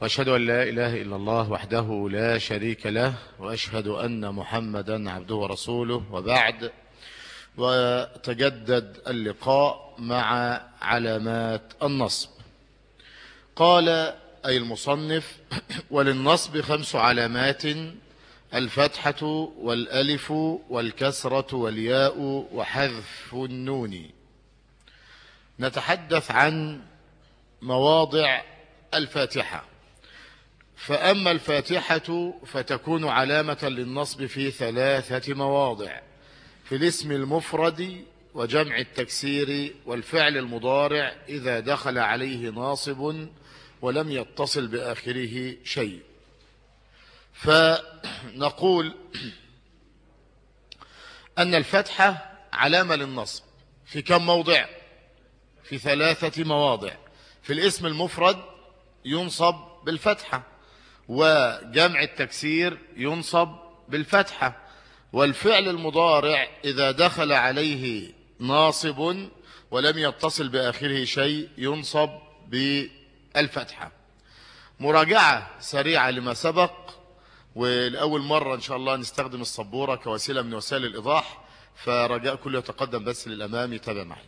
وأشهد أن لا إله إلا الله وحده لا شريك له وأشهد أن محمدا عبده ورسوله وبعد. وتجدد اللقاء مع علامات النصب. قال أي المصنف وللنصب خمس علامات الفتحة والألف والكسرة والياء وحذف النون. نتحدث عن مواضع الفاتحة. فأما الفاتحة فتكون علامة للنصب في ثلاثة مواضع في الاسم المفرد وجمع التكسير والفعل المضارع إذا دخل عليه ناصب ولم يتصل بآخره شيء. فنقول أن الفتحة علامة للنصب في كم موضع؟ في ثلاثة مواضع. في الاسم المفرد ينصب بالفتحة. وجمع التكسير ينصب بالفتحة. والفعل المضارع إذا دخل عليه ناصب ولم يتصل بآخره شيء ينصب بالفتحة. مراجعة سريعة لما سبق ولأول مرة إن شاء الله نستخدم الصبورة كوسيلة من وسائل الإيضاح فرجاء كله يتقدم بس للأمام يتابع معي.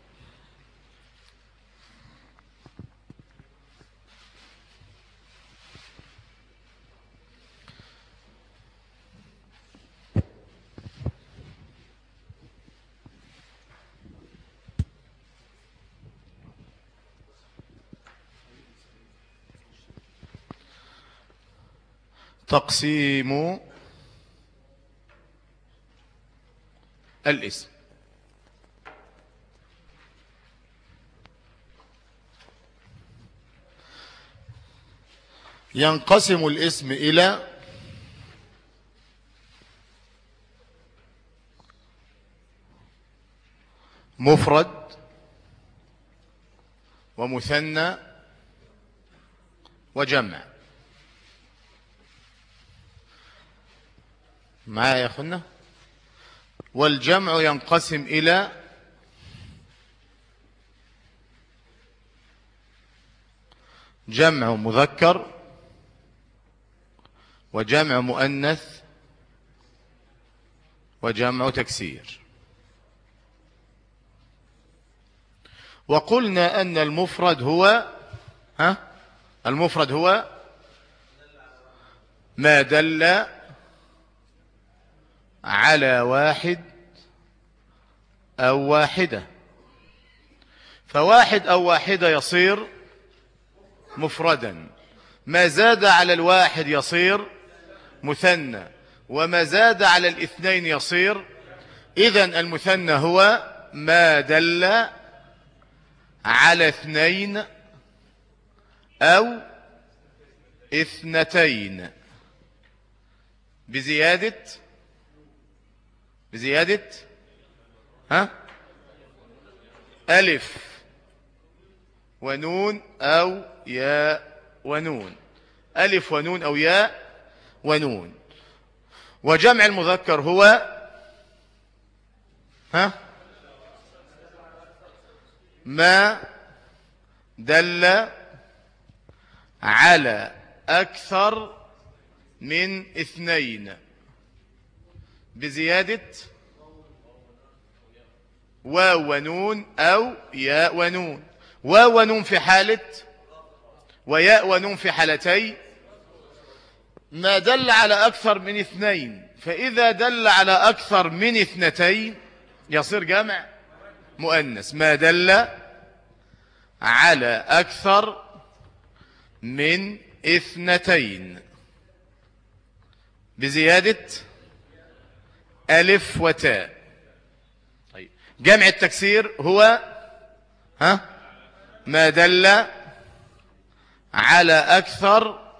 تقسيم الاسم. ينقسم الاسم إلى مفرد ومثنى وجمع. معايا يا أخونا؟ والجمع ينقسم إلى جمع مذكر وجمع مؤنث وجمع تكسير. وقلنا أن المفرد هو ها؟ المفرد هو ما دل على واحد أو واحدة. فواحد أو واحدة يصير مفردا. ما زاد على الواحد يصير مثنى وما زاد على الاثنين يصير. إذن المثنى هو ما دل على اثنين أو اثنتين. بزيادة بزيادة؟ ها؟ ألف ونون أو ياء ونون. ألف ونون أو ياء ونون. وجمع المذكر هو ها؟ ما دل على أكثر من اثنين. بزيادة واو ونون أو ياء ونون. واو ونون في حالة وياء ونون في حالتي ما دل على أكثر من اثنين. فإذا دل على أكثر من اثنتين يصير جمع مؤنث. ما دل على أكثر من اثنتين. بزيادة ألف وتاء. طيب. جمع التكسير هو ها؟ ما دل على أكثر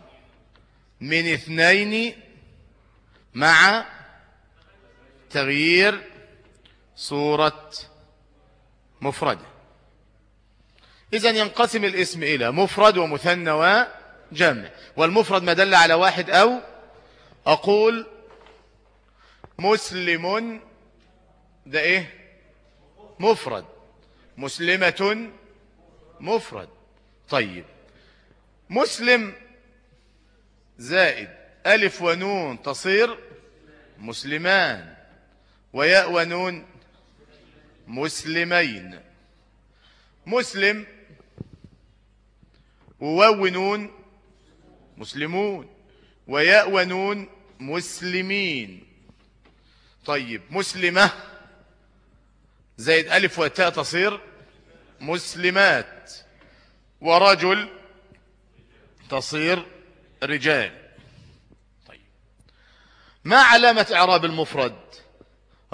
من اثنين مع تغيير صورة مفردة. إذا ينقسم الاسم إلى مفرد ومثنى وجمع. والمفرد ما دل على واحد أو أقول مسلم ده إيه؟ مفرد. مسلمة مفرد. طيب. مسلم زائد ألف ونون تصير مسلمان وياء ونون مسلمين. مسلم وواو ونون مسلمون وياء ونون مسلمين. طيب مسلمة. زائد ألف وتاء تصير مسلمات. ورجل تصير رجال. طيب. ما علامة إعراب المفرد؟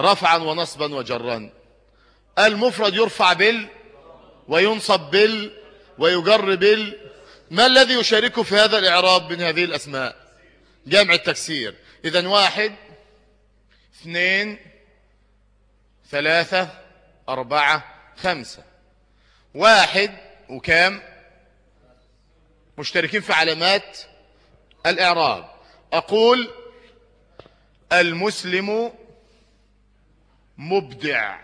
رفعا ونصبا وجرا. المفرد يرفع بال وينصب بال ويجر بال. ما الذي يشاركه في هذا الإعراب من هذه الأسماء؟ جامع التكسير. إذا واحد اثنين ثلاثة أربعة خمسة. واحد وكام؟ مشتركين في علامات الإعراب. أقول المسلم مبدع.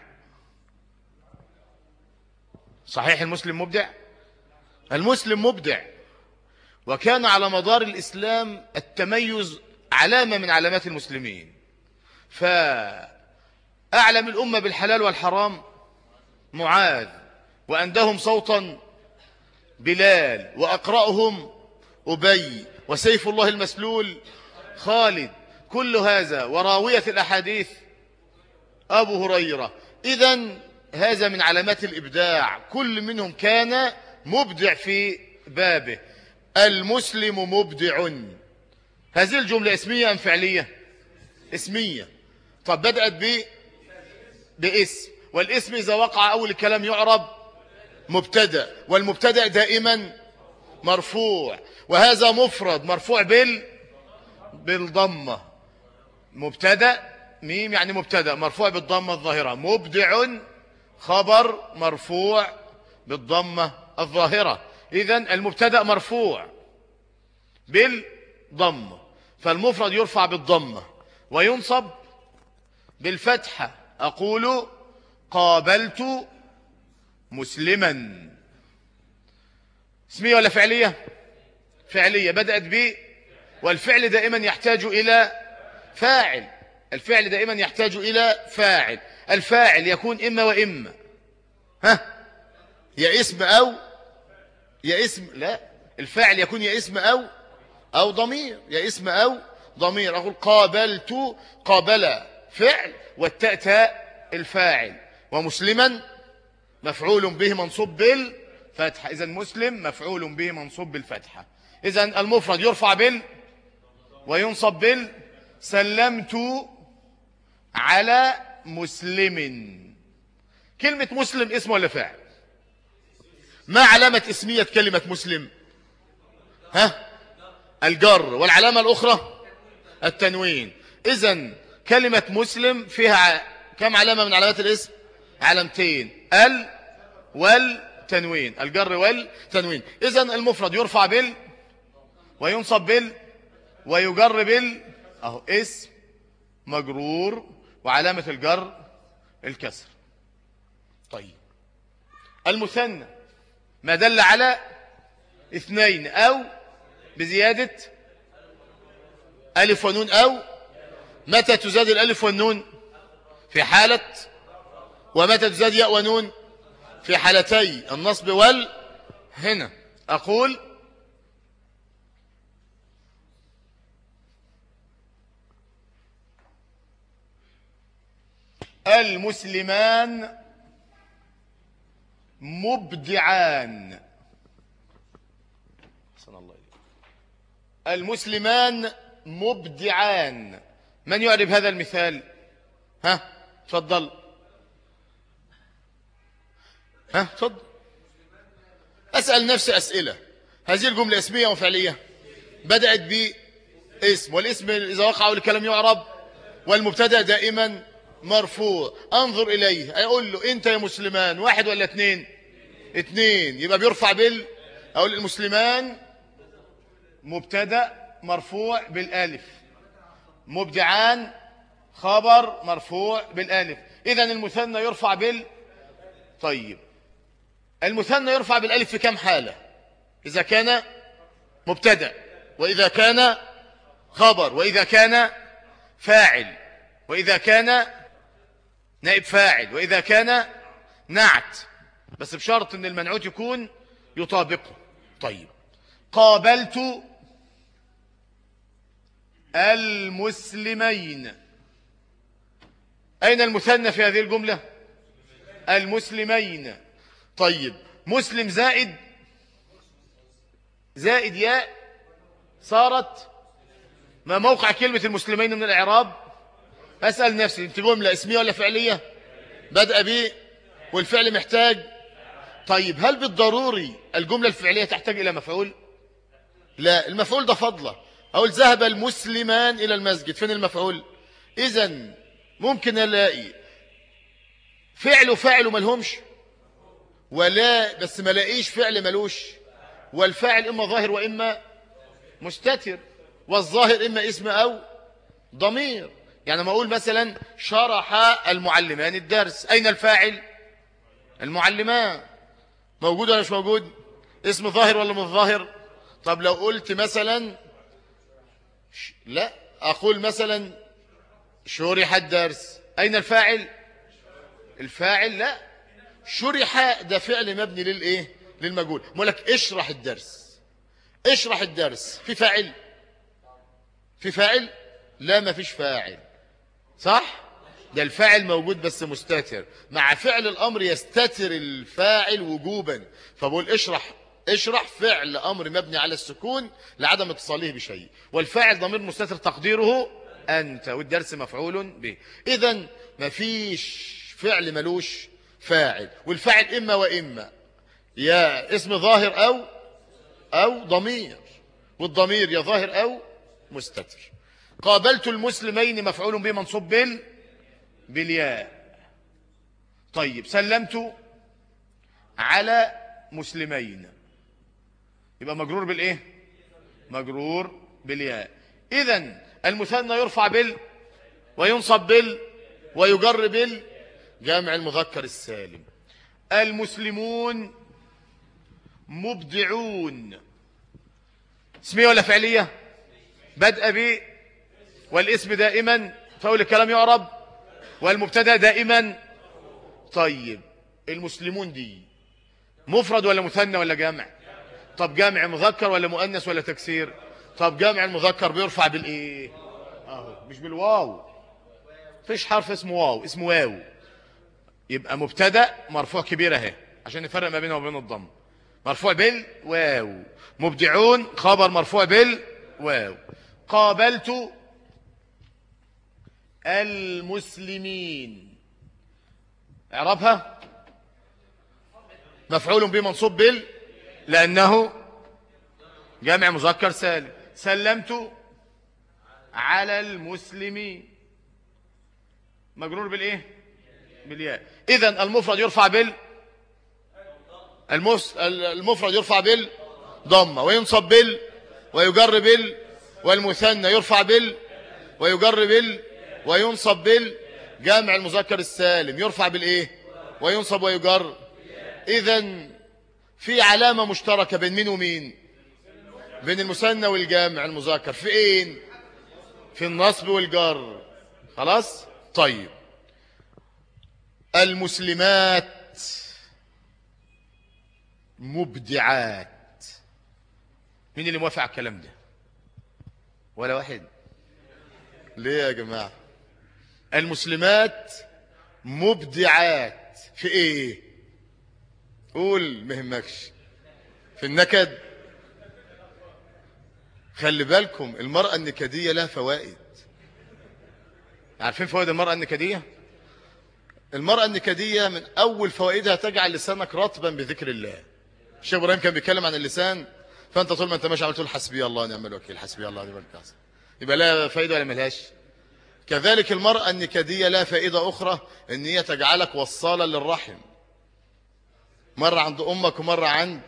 صحيح المسلم مبدع؟ المسلم مبدع. وكان على مدار الإسلام التميز علامة من علامات المسلمين. فأعلم الأمة بالحلال والحرام معاذ وأندهم صوتا بلال وأقرأهم أبي وسيف الله المسلول خالد. كل هذا وراوية الأحاديث أبو هريرة. إذا هذا من علامات الإبداع. كل منهم كان مبدع في بابه. المسلم مبدع. هذه الجملة اسمية أم فعلية؟ اسمية. طب بدأت ب باسم. والاسم إذا وقع أول الكلام يعرب مبتدأ والمبتدأ دائما مرفوع وهذا مفرد مرفوع بال بالضمة. مبتدأ ميم يعني مبتدأ مرفوع بالضمة الظاهرة. مبدع خبر مرفوع بالضمة الظاهرة. إذا المبتدأ مرفوع بالضمة فالمفرد يرفع بالضمة وينصب بالفتحة. أقول قابلت مسلما. اسمية ولا فعلية؟ فعلية. بدأت ب والفعل دائما يحتاج إلى فاعل. الفعل دائما يحتاج إلى فاعل. الفاعل يكون إما وإما. ها؟ يا اسم أو يا اسم لا. الفاعل يكون يا اسم أو أو ضمير. يا اسم أو ضمير. أقول قابلت قابل فعل والتاء تاء الفاعل. ومسلما مفعول به منصوب بالفتحة. إذا مسلم مفعول به منصوب بالفتحة. إذا المفرد يرفع بال وينصب بال سلمت على مسلم. كلمة مسلم اسم ولا فاعل؟ ما علامة اسمية كلمة مسلم؟ ها؟ الجر. والعلامة الأخرى التنوين. إذا كلمة مسلم فيها كم علامة من علامات الاسم؟ علامتين. ال والتنوين. الجر والتنوين. إذا المفرد يرفع بال وينصب بال ويجر بال أهو اسم مجرور وعلامة الجر الكسر. طيب. المثنى ما دل على اثنين أو بزيادة ألف ونون أو متى تزاد الألف والنون؟ في حالة ومتى تزاد ياء ونون؟ في حالتي النصب وال هنا. أقول المسلمان مبدعان. المسلمان مبدعان. من يعرف هذا المثال؟ ها؟ تفضل. ها؟ تفضل. أسأل نفسي أسئلة. هذه الجملة اسمية وفعلية بدأت باسم والاسم إذا وقع الكلام يعرب والمبتدأ دائما مرفوع. انظر إليه. أقول له أنت يا مسلمان واحد ولا اثنين؟ اثنين. يبقى بيرفع بال أقول المسلمان مبتدأ مرفوع بالألف. مبدعان خبر مرفوع بالألف. إذا المثنى يرفع بال طيب. المثنى يرفع بالألف في كم حالة؟ إذا كان مبتدأ وإذا كان خبر وإذا كان فاعل وإذا كان نائب فاعل وإذا كان نعت. بس بشرط أن المنعوت يكون يطابقه. طيب. قابلت المسلمين. أين المثنى في هذه الجملة؟ المسلمين. طيب مسلم زائد زائد ياء صارت ما موقع كلمة المسلمين من الإعراب؟ أسأل نفسي أنت جملة اسمية ولا فعلية؟ بدأ بي والفعل محتاج. طيب هل بالضروري الجملة الفعلية تحتاج إلى مفعول؟ لا المفعول ده فضلة أقول ذهب المسلمان إلى المسجد. فين المفعول؟ إذا ممكن ألاقي فعل وفاعل ملهمش ولا بس ما لاقيش فعل ملوش. والفاعل إما ظاهر وإما مستتر. والظاهر إما اسم أو ضمير. يعني ما أقول مثلا شرح المعلمان الدرس. أين الفاعل؟ المعلمان. موجود ولا مش موجود؟ اسم ظاهر ولا مش ظاهر؟ طب لو قلت مثلا لا أقول مثلا شرح الدرس. أين الفاعل؟ الفاعل لا. شرح ده فعل مبني للإيه للمجهول. لك اشرح الدرس. اشرح الدرس. في فاعل؟ في فاعل؟ لا ما فيش فاعل. صح؟ ده الفاعل موجود بس مستتر. مع فعل الأمر يستتر الفاعل وجوبا. فبقول اشرح اشرح فعل أمر مبني على السكون لعدم اتصاله بشيء. والفاعل ضمير مستتر تقديره أنت والدرس مفعول به. إذا مفيش فعل ملوش فاعل. والفاعل إما وإما. يا اسم ظاهر أو أو ضمير. والضمير يا ظاهر أو مستتر. قابلت المسلمين مفعول به منصوب بال بالياء. طيب سلمت على مسلمين. يبقى مجرور بالإيه؟ مجرور بالياء. اذا المثنى يرفع بال وينصب بال ويجر بال جامع المذكر السالم. المسلمون مبدعون. اسمية ولا فعلية؟ بدأ ب والاسم دائما. فأول الكلام يعرب والمبتدأ دائما. طيب المسلمون دي مفرد ولا مثنى ولا جمع؟ طب جمع مذكر ولا مؤنث ولا تكسير؟ طب جمع المذكر بيرفع بالإيه؟ أهو مش بالواو. فيش حرف اسمه واو اسمه واو. يبقى مبتدأ مرفوع كبير أهي عشان نفرق ما بينه وبين الضم. مرفوع بالواو مبدعون خبر مرفوع بالواو قابلت المسلمين. اعربها. مفعول به منصوب بال لأنه جامع مذكر سالم. سلمت على المسلمين مجرور بالإيه؟ بالياء. اذا المفرد يرفع بال المفرد يرفع بال ضمة. وينصب بال ويجر بال والمثنى يرفع بال ويجر بال وينصب بال. جامع المذكر السالم يرفع بالإيه؟ وينصب ويجر. اذا في علامة مشتركة بين مين ومين؟ بين المثنى والجامع المذكر في إيه في النصب والجر. خلاص؟ طيب. المسلمات مبدعات. مين اللي موافق على الكلام ده؟ ولا واحد؟ ليه يا جماعة؟ المسلمات مبدعات. في إيه؟ قول مهمكش. في النكد. خلي بالكم المرأة النكدية لها فوائد. عارفين فوائد المرأة النكدية؟ المرأة النكدية من أول فوائدها تجعل لسانك رطبا بذكر الله. الشيخ إبراهيم كان بيتكلم عن اللسان فأنت طول ما أنت ماشي عمال تقول حسبي الله ونعم الوكيل حسبي الله ونعم الوكيل. يبقى لها فائدة ولا ملهاش. كذلك المرأة النكدية لها فائدة أخرى أن هي تجعلك وصالا للرحم. مرة عند أمك ومرة عند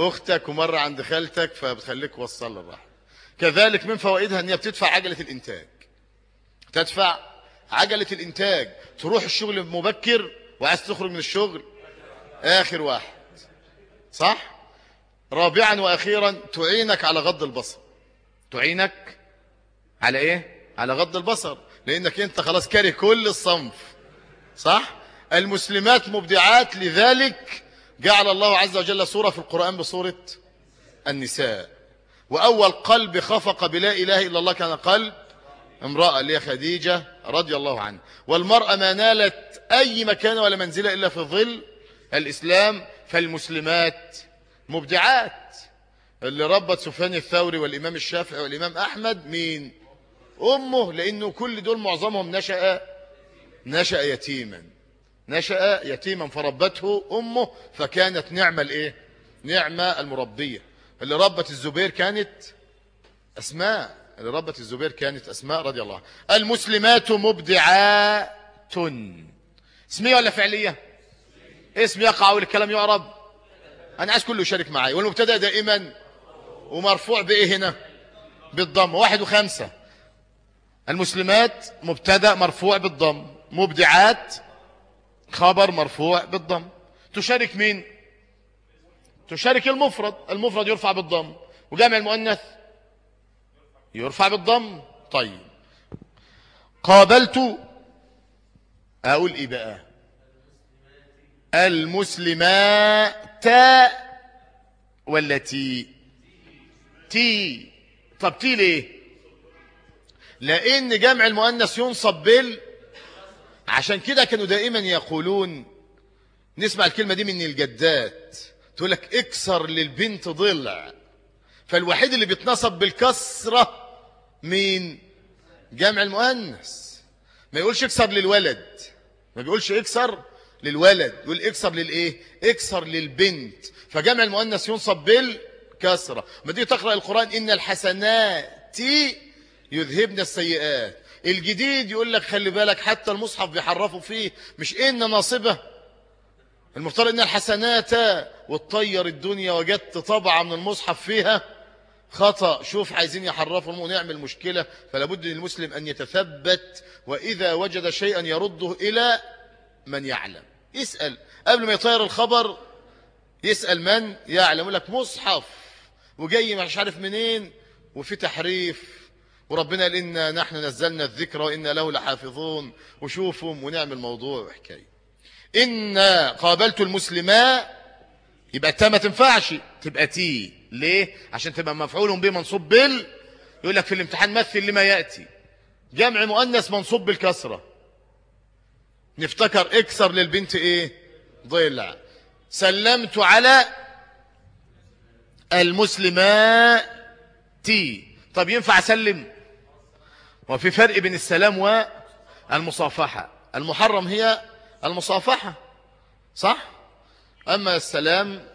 أختك ومرة عند خالتك فبتخليك وصل للرحم كذلك من فوائدها أن هي بتدفع عجلة الإنتاج. تدفع عجلة الإنتاج. تروح الشغل مبكر وعايز تخرج من الشغل. آخر واحد. صح؟ رابعا وأخيرا تعينك على غض البصر. تعينك على إيه؟ على غض البصر. لأنك أنت خلاص كاره كل الصنف. صح؟ المسلمات مبدعات لذلك جعل الله عز وجل سورة في القرآن بصورة النساء. وأول قلب خفق بلا إله إلا الله كان قلب امرأة اللي هي خديجة رضي الله عنها. والمرأة ما نالت أي مكان ولا منزلة إلا في ظل الإسلام. فالمسلمات مبدعات. اللي ربت سفيان الثوري والإمام الشافعي والإمام أحمد مين؟ أمه لأنه كل دول معظمهم نشأ نشأ يتيما. نشأ يتيما فربته أمه فكانت نعمة الإيه؟ نعمة المربية. اللي ربت الزبير كانت أسماء. اللي ربت الزبير كانت أسماء رضي الله المسلمات مبدعات. اسمية ولا فعلية؟ اسم يقع والكلام يعرب أنا عايز كله يشارك معي والمبتدأ دائما ومرفوع بإيه هنا بالضم. واحد وخمسة. المسلمات مبتدأ مرفوع بالضم. مبدعات خبر مرفوع بالضم. تشارك مين؟ تشارك المفرد. المفرد يرفع بالضم. وجمع المؤنث يرفع بالضم. طيب. قابلت أقول إيه بقى؟ المسلمات ولا تي تي طب تي ليه؟ لأن جمع المؤنث ينصب بال عشان كده كانوا دائما يقولون نسمع الكلمة دي من الجدات تقول لك اكسر للبنت ضلع. فالوحيد اللي بيتنصب بالكسرة مين؟ جمع المؤنث. ما يقولش اكسر للولد ما بيقولش اكسر للولد يقول اكسر للإيه؟ اكسر للبنت. فجمع المؤنث ينصب بالكسرة. ما دي تقرأ القرآن؟ إن الحسنات يذهبن السيئات. الجديد يقول لك خلي بالك حتى المصحف بيحرفوا فيه مش إن ناصبة. المفترض إن الحسنات وتطير الدنيا وجدت طبعة من المصحف فيها. خطأ. شوف عايزين يحرفوا ونعمل مشكلة. فلا بد للمسلم أن يتثبت وإذا وجد شيئا يرده إلى من يعلم. يسأل. قبل ما يطير الخبر يسأل من يعلم. يقول لك مصحف. وجاي مش عارف منين. وفي تحريف. وربنا قال إنا نحن نزلنا الذكر وإنا له لحافظون. وشوفهم ونعمل موضوع وحكاية. إن قابلت المسلماء يبقى تا ما تنفعش. تبقى تي. ليه؟ عشان تبقى مفعول به منصوب بال يقول لك في الامتحان مثل لما يأتي. جمع مؤنث منصوب بالكسرة. نفتكر اكسر للبنت إيه؟ ضلع سلمت على المسلمات طب ينفع أسلم؟ وفي فرق بين السلام والمصافحة. المحرم هي المصافحة صح؟ أما السلام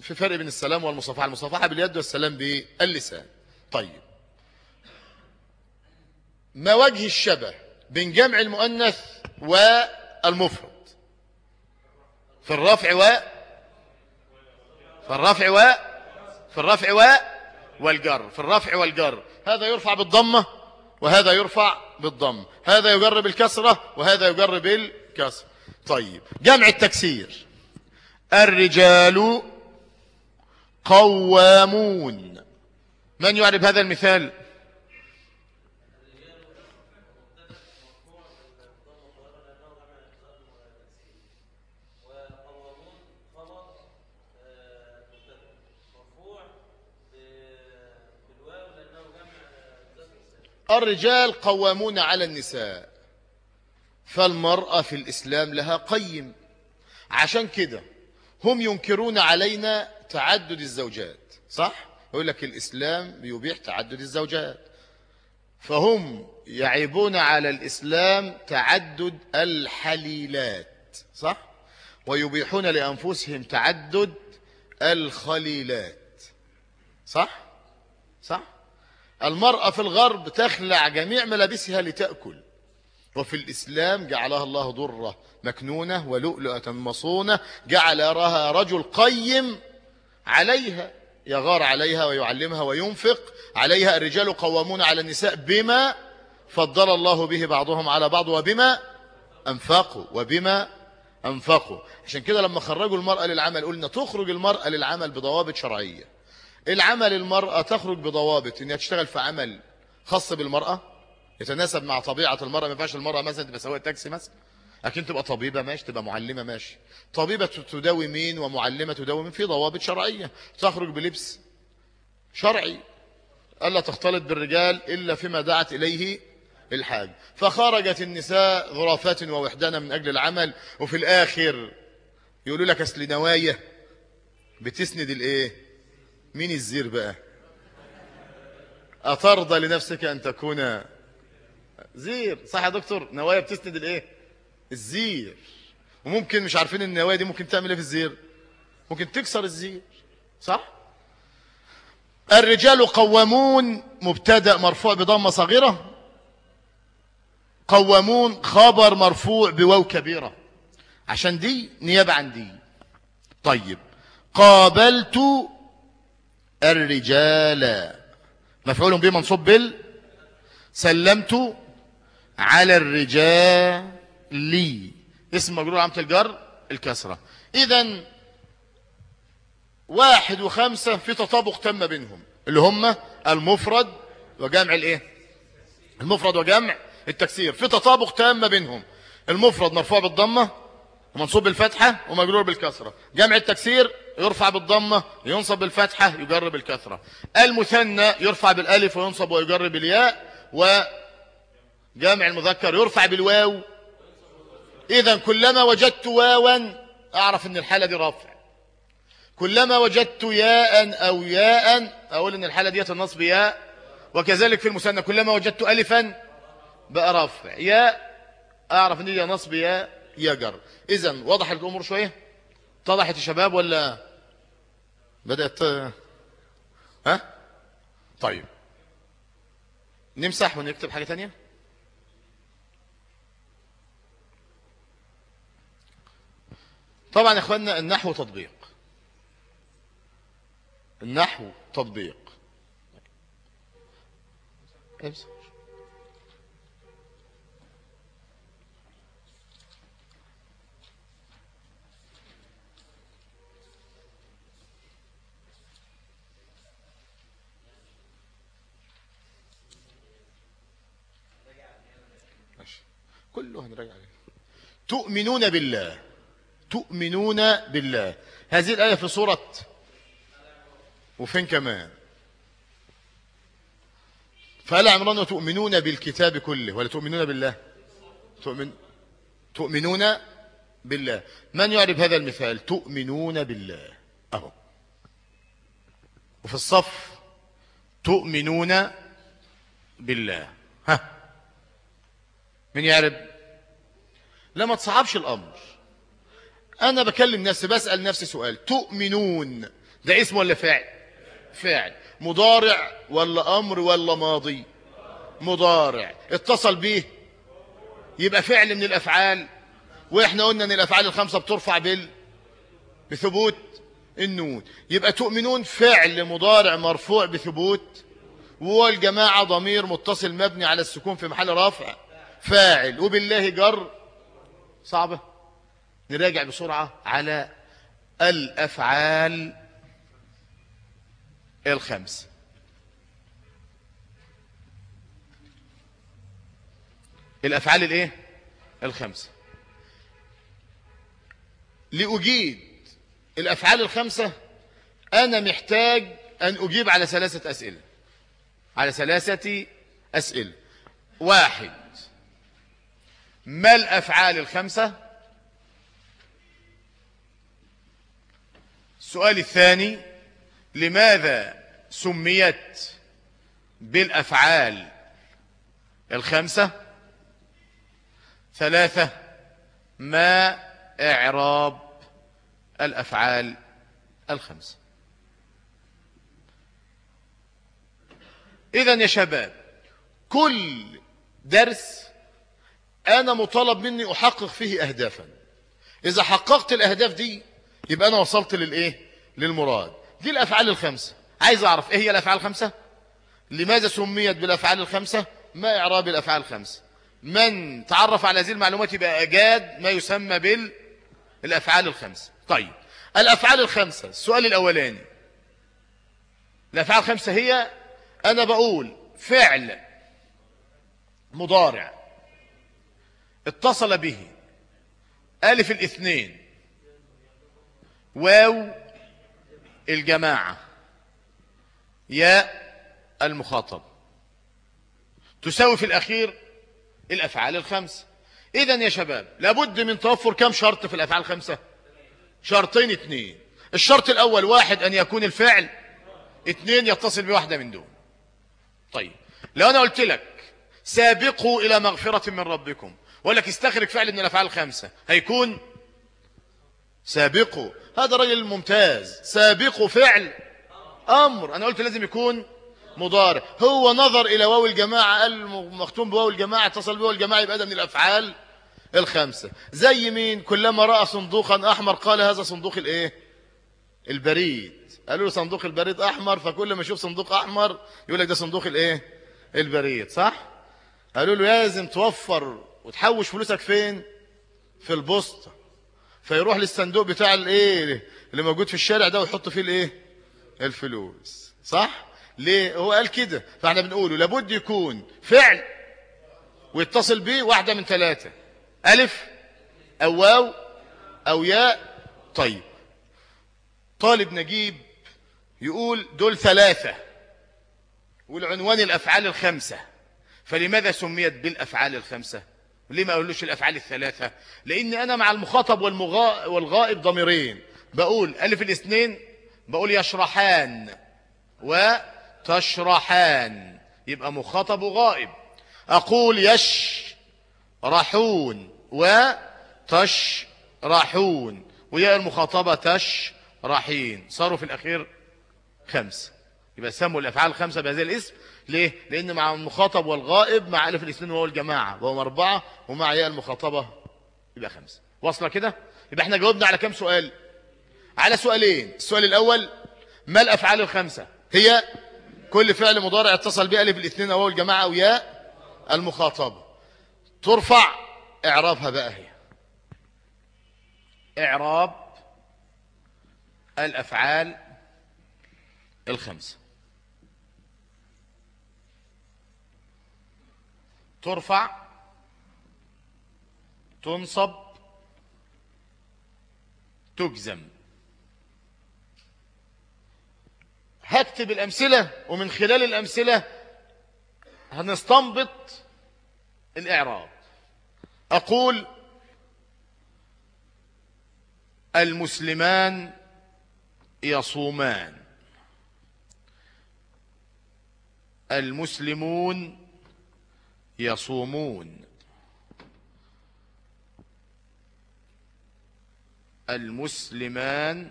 في فرق بين السلام والمصافحة. المصافحة باليد والسلام باللسان. طيب. ما وجه الشبه بين جمع المؤنث والمفرد؟ في الرفع و في الرفع و في الرفع و والجر. في الرفع والجر. هذا يرفع بالضمة وهذا يرفع بالضم هذا يجر بالكسرة وهذا يجر بالكسر طيب جمع التكسير. الرجال قوامون. من يعرف هذا المثال؟ الرجال قوامون على النساء فالمرأة في الإسلام لها قيم عشان كده هم ينكرون علينا تعدد الزوجات صح؟ يقول لك الإسلام بيبيح تعدد الزوجات فهم يعيبون على الإسلام تعدد الحليلات صح؟ ويبيحون لأنفسهم تعدد الخليلات صح؟ صح؟ المرأة في الغرب تخلع جميع ملابسها لتأكل. وفي الإسلام جعلها الله ضرة مكنونة ولؤلؤة مصونة جعل يراها رجل قيم عليها يغار عليها ويعلمها وينفق. عليها الرجال قوامون على النساء بما فضل الله به بعضهم على بعض وبما أنفقوا وبما أنفقوا. عشان كده لما خرجوا المرأة للعمل قلنا تخرج المرأة للعمل بضوابط شرعية. العمل المرأة تخرج بضوابط انها تشتغل في عمل خاص بالمرأة يتناسب مع طبيعة المرأة ما ينفعش المرأة مثلا تبقى سواق تاكسي مثلا. لكن تبقى طبيبة ماشي تبقى معلمة ماشي. طبيبة تداوي مين ومعلمة تداوي مين؟ في ضوابط شرعية. تخرج بلبس شرعي ألا تختلط بالرجال إلا فيما دعت إليه الحاج. فخرجت النساء غرافات ووحدانا من أجل العمل وفي الآخر يقولوا لك أصل نوايا بتسند الإيه؟ مين الزير بقى؟ أترضى لنفسك أن تكون زير. صح يا دكتور؟ نوايا بتسند الإيه؟ الزير. وممكن مش عارفين النوايا دي ممكن تعمل إيه في الزير؟ ممكن تكسر الزير. صح؟ الرجال قوامون مبتدأ مرفوع بضمة صغيرة. قوامون خبر مرفوع بواو كبيرة. عشان دي نيابة عن دي. طيب. قابلت الرجال. مفعول به منصوب بال سلمت على الرجال. لي اسم مجرور عمت الجر الكسرة. إذا واحد وخمسة في تطابق تم بينهم اللي هم المفرد وجمع الإيه؟ المفرد وجمع التكسير. في تطابق تام بينهم المفرد مرفوع بالضمة ومنصوب بالفتحة ومجرور بالكسرة. جمع التكسير يرفع بالضمة ينصب بالفتحة يجر بالكسرة المثنى يرفع بالألف وينصب ويجر بالياء وجمع المذكر يرفع بالواو. اذا كلما وجدت واوا أعرف إن الحالة دي رفع. كلما وجدت ياء أو ياء أقول إن الحالة ديت النصب ياء. وكذلك في المثنى كلما وجدت ألفا بقى رفع. ياء أعرف إن دي نصب ياء يجر. إذا وضحت الأمور شوية. اتضحت يا شباب ولا؟ بدأت ها؟ طيب. نمسح ونكتب حاجة تانية؟ طبعا يا إخواننا النحو تطبيق. النحو تطبيق. كله هنراجع عليه. تؤمنون بالله. تؤمنون بالله. هذه الآية في سورة وفين كمان؟ فقال عمران وتؤمنون بالكتاب كله ولا تؤمنون بالله؟ تؤمن تؤمنون بالله. من يعرف هذا المثال؟ تؤمنون بالله. أهو. وفي الصف تؤمنون بالله. ها. من يعرف؟ لما تصعبش الأمر. أنا بكلم نفسي بسأل نفسي سؤال. تؤمنون؟ ده اسم ولا فعل فعل مضارع ولا أمر ولا ماضي؟ مضارع. اتصل به يبقى فعل من الأفعال. وإحنا قلنا أن الأفعال الخمسة بترفع بال بثبوت النون. يبقى تؤمنون؟ فعل مضارع مرفوع بثبوت. والجماعة ضمير متصل مبني على السكون في محل رفع. فاعل. وبالله جر. صعبة. نراجع بسرعة على الأفعال الخمس الأفعال الإيه؟ الخمسة لأجيد الأفعال الخمسة أنا محتاج أن أجيب على ثلاثة أسئلة. على ثلاثة أسئلة. واحد ما الأفعال الخمسة؟ السؤال الثاني لماذا سميت بالأفعال الخمسة؟ ثلاثة ما إعراب الأفعال الخمسة؟ إذا يا شباب كل درس أنا مطالب مني أحقق فيه أهدافا. إذا حققت الأهداف دي يبقى أنا وصلت للإيه؟ للمراد. دي الأفعال الخمسة. عايز أعرف إيه هي الأفعال الخمسة؟ لماذا سميت بالأفعال الخمسة؟ ما إعراب الأفعال الخمسة؟ من تعرف على هذه المعلومات يبقى أجاد ما يسمى بالأفعال الخمسة. طيب الأفعال الخمسة. السؤال الأولاني. الأفعال الخمسة هي أنا بقول فعل مضارع. اتصل به. ألف الاثنين. واو. الجماعة. ياء المخاطب. تساوي في الأخير الأفعال الخمسة إذا يا شباب لابد من توفر كم شرط في الأفعال الخمسة؟ شرطين اثنين. الشرط الأول واحد أن يكون الفعل اثنين يتصل بواحدة من دون. طيب لو أنا قلت لك سابقوا إلى مغفرة من ربكم ولك استخرج فعل من الأفعال الخمسة هيكون سابقوا هذا رجل ممتاز سابقوا فعل أمر. أنا قلت لازم يكون مضارع. هو نظر إلى واو الجماعة قال مختوم بواو الجماعة اتصل بواو الجماعة يبقى ده من الأفعال الخمسة زي مين؟ كلما رأى صندوقا أحمر قال هذا صندوق الإيه؟ البريد. قالوا له صندوق البريد أحمر فكل ما يشوف صندوق أحمر يقول لك ده صندوق الإيه؟ البريد صح؟ قالوا له لازم توفر وتحوش فلوسك فين؟ في البوسطة. فيروح للصندوق بتاع الايه اللي موجود في الشارع ده ويحط فيه الايه؟ الفلوس. صح؟ ليه؟ هو قال كده. فاحنا بنقوله لابد يكون فعل ويتصل به واحدة من ثلاثة. ألف أو واو أو ياء. طيب. طالب نجيب يقول دول ثلاثة والعنوان الأفعال الخمسة. فلماذا سميت بالأفعال الخمسة؟ ليه ما أقولوش الأفعال الثلاثة؟ لأن أنا مع المخاطب والمغا... والغائب ضميرين. بقول ألف الاثنين بقول يشرحان وتشرحان. يبقى مخاطب وغائب. أقول يشرحون وتشرحون. ويا المخاطبة تشرحين. صاروا في الأخير خمسة. يبقى سموا الأفعال الخمسة بهذا الاسم ليه؟ لأن مع المخاطب والغائب مع ألف الاثنين وهو الجماعة وهم أربعة ومع ياء المخاطبة يبقى خمسة واصلة كده؟ يبقى إحنا جاوبنا على كم سؤال؟ على سؤالين السؤال الأول ما الأفعال الخمسة؟ هي كل فعل مضارع اتصل بألف الاثنين وهو الجماعة أو ياء المخاطبة ترفع إعرابها بقى هي إعراب الأفعال الخمسة ترفع تنصب تجزم. هكتب الأمثلة ومن خلال الأمثلة هنستنبط الإعراب. أقول المسلمان يصومان. المسلمون يصومون. المسلمان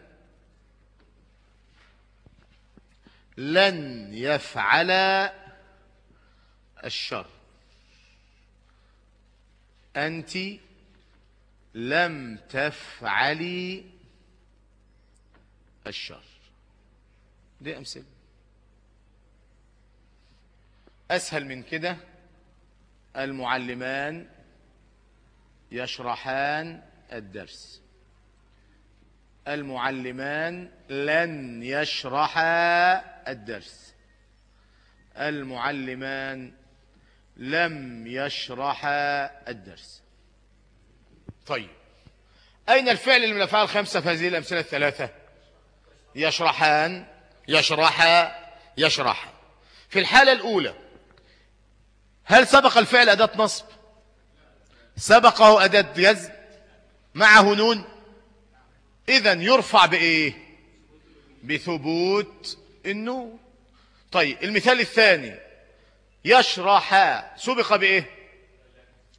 لن يفعلا الشر. أنت لم تفعلي الشر. دي أمثلة. أسهل من كده المعلمان يشرحان الدرس. المعلمان لن يشرحا الدرس. المعلمان لم يشرحا الدرس. طيب أين الفعل من الأفعال الخمسة في هذه الأمثلة الثلاثة؟ يشرحان يشرحا يشرح في الحالة الأولى هل سبق الفعل أداة نصب؟ سبقه أداة جزم؟ معه نون؟ إذا يرفع بإيه؟ بثبوت النون. طيب المثال الثاني. يشرح سبق بإيه؟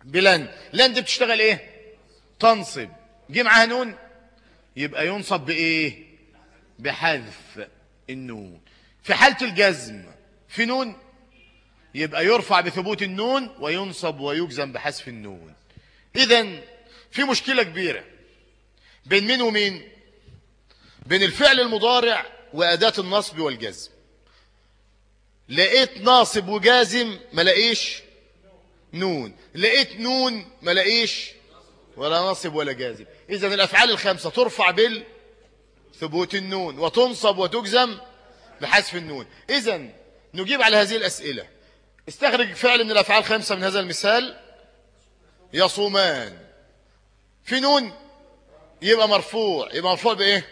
بلن. لن دي بتشتغل إيه؟ تنصب. جه معها نون؟ يبقى ينصب بإيه؟ بحذف النون. في حالة الجزم في نون؟ يبقى يرفع بثبوت النون وينصب ويجزم بحذف النون. اذا في مشكلة كبيرة بين مين ومين؟ بين الفعل المضارع وأداة النصب والجزم. لقيت ناصب وجازم ما لقيش نون. لقيت نون ما لقيش ولا ناصب ولا جازم. إذا الأفعال الخمسة ترفع بالثبوت النون وتنصب وتجزم بحذف النون. إذا نجيب على هذه الأسئلة. استخرج فعل من الأفعال خمسة من هذا المثال. يصومان. في نون يبقى مرفوع. يبقى مرفوع بإيه؟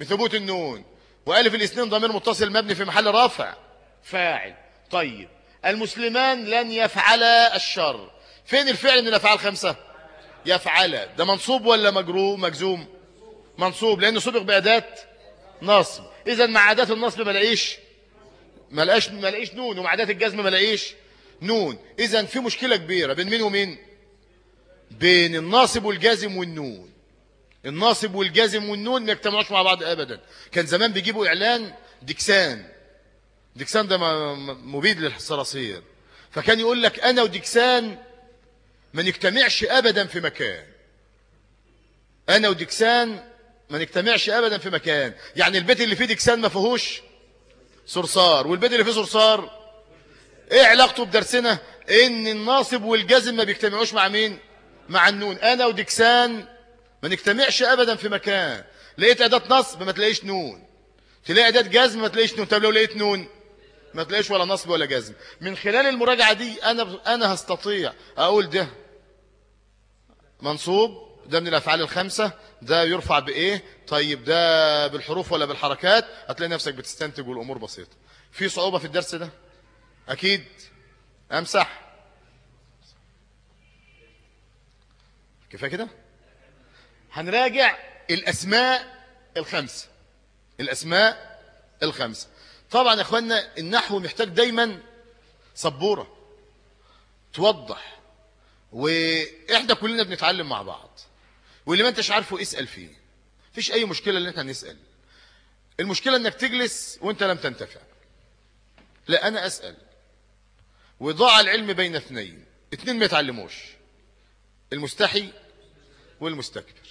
بثبوت النون. وألف الاثنين ضمير متصل مبني في محل رافع. فاعل. طيب. المسلمان لن يفعلا الشر. فين الفعل من الأفعال خمسة؟ يفعل. ده منصوب ولا مجروم مجزوم؟ منصوب. لأنه سبق بأداة نصب. إذا مع أداة النصب ما لاقيش ما لاقيش ما لاقيش نون ومع أداة الجزم ما لاقيش نون. إذا في مشكلة كبيرة بين مين ومين؟ بين الناصب والجازم والنون. الناصب والجازم والنون ما يجتمعوش مع بعض أبدا. كان زمان بيجيبوا إعلان ديكسان. ديكسان ده مبيد للصراصير. فكان يقول لك أنا وديكسان ما نجتمعش أبدا في مكان. أنا وديكسان ما نجتمعش أبدا في مكان. يعني البيت اللي فيه ديكسان ما فيهوش صرصار. والبيت اللي فيه صرصار؟ إيه علاقته بدرسنا؟ ان الناصب والجزم ما بيجتمعوش مع مين؟ مع النون. أنا وديكسان ما نجتمعش ابدا في مكان. لقيت اداه نصب ما تلاقيش نون. تلاقي اداه جزم ما تلاقيش نون. طب لو لقيت نون؟ ما تلاقيش ولا نصب ولا جزم. من خلال المراجعة دي أنا أنا هستطيع أقول ده منصوب؟ ده من الأفعال الخمسة. ده يرفع بإيه؟ طيب ده بالحروف ولا بالحركات؟ هتلاقي نفسك بتستنتج والأمور بسيطة. في صعوبة في الدرس ده؟ أكيد. أمسح. كفاية كده؟ هنراجع الأسماء الخمسه الأسماء الخمسه طبعا يا اخوانا النحو محتاج دايما سبورة توضح. وإحنا كلنا بنتعلم مع بعض. واللي ما انتش عارفه اسأل فيه. مفيش أي مشكلة إن إحنا نسأل. المشكلة إنك تجلس وإنت لم تنتفع. لا أنا أسأل. وضاع العلم بين اثنين. اثنين ما يتعلموش. المستحي والمستكبر.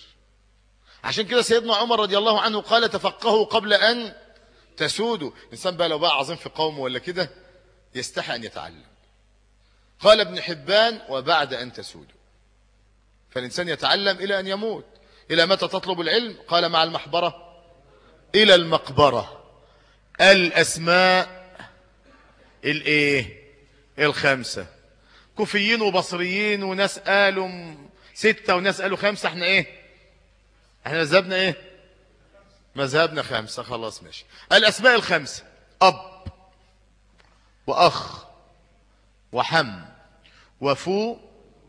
عشان كده سيدنا عمر رضي الله عنه قال تفقهوا قبل أن تسودوا. الإنسان بقى لو بقى عظيم في قومه ولا كده يستحي أن يتعلم. قال ابن حبان وبعد أن تسودوا. فالإنسان يتعلم إلى أن يموت. إلى متى تطلب العلم؟ قال مع المحبرة. إلى المقبرة. الأسماء الإيه؟ الخمسة. كوفيين وبصريين وناس قالوا ستة وناس قالوا خمسة إحنا إيه؟ إحنا مذهبنا إيه؟ مذهبنا خمسة. خلاص ماشي. الأسماء الخمسة. أب وأخ وحم وفو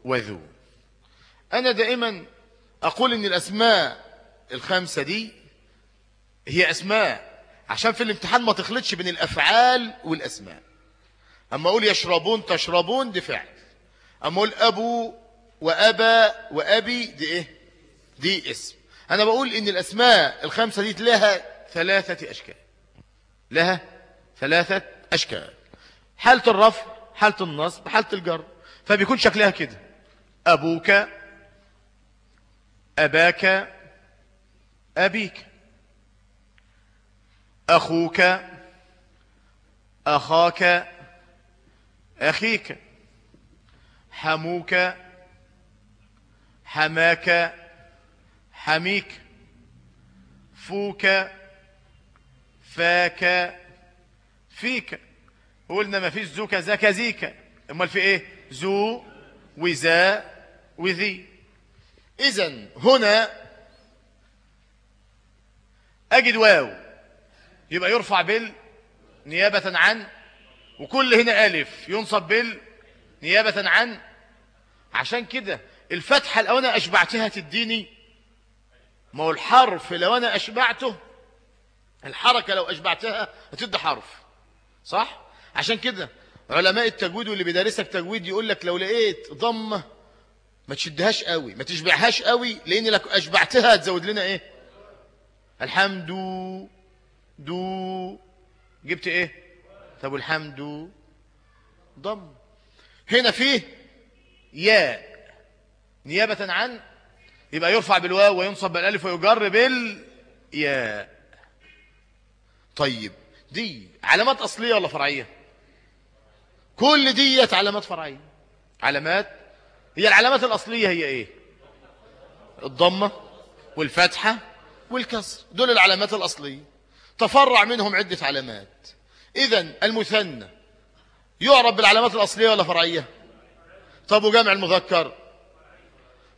وذو. أنا دائما أقول إن الأسماء الخمسة دي هي أسماء عشان في الامتحان ما تخلطش بين الأفعال والأسماء. أما أقول يشربون تشربون دي فعل. أما أقول أبو وأبا وأبي دي إيه؟ دي اسم. أنا بقول إن الأسماء الخمسة دي لها ثلاثة أشكال. لها ثلاثة أشكال. حالة الرفع حالة النصب حالة الجر. فبيكون شكلها كده. أبوك أباك أبيك. أخوك أخاك أخيك. حموك حماك حميك. فوك فاك فيك. قلنا ما فيش زوك ذاك زيك. أمال في إيه؟ زو وذا وذي. اذا هنا أجد واو. يبقى يرفع بال نيابة عن وكل هنا ألف. ينصب بال نيابة عن. عشان كده الفتحة لو أنا أشبعتها تديني ما هو الحرف لو أنا أشبعته الحركة لو أشبعتها هتدي حرف. صح؟ عشان كده علماء التجويد واللي بيدرسك تجويد يقول لك لو لقيت ضمة ما تشدهاش قوي ما تشبعهاش قوي لأن لك أشبعتها هتزود لنا إيه؟ الحمد دو. جبت إيه؟ طب الحمد ضم. هنا فيه ياء نيابة عن يبقى يرفع بالواو وينصب بالألف ويجر بالياء. طيب دي علامات أصلية ولا فرعية؟ كل ديت علامات فرعية. علامات هي العلامات الأصلية هي إيه؟ الضمة والفتحة والكسر. دول العلامات الأصلية. تفرع منهم عدة علامات. إذا المثنى. يعرب بالعلامات الأصلية ولا فرعية؟ طب وجمع المذكر؟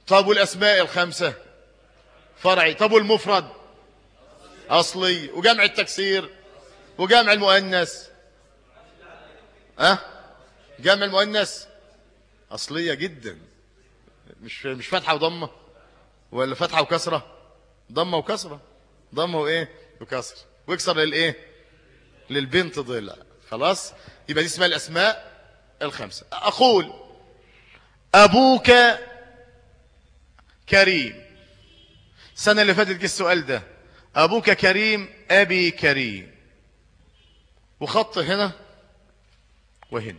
طب والأسماء الخمسة؟ فرعي. طب والمفرد؟ أصلي. وجمع التكسير؟ وجمع المؤنث؟ أه؟ جمع المؤنث؟ أصلية جدا. مش مش فتحة وضمة؟ ولا فتحة وكسرة؟ ضمة وكسرة. ضمة وإيه؟ وكسر. ويكسر للإيه؟ للبنت ضلع. خلاص؟ يبقى دي اسمها الأسماء الخمسة. أقول أبوك كريم. السنة اللي فاتت جه السؤال ده. أبوك كريم أبي كريم. وخط هنا وهنا.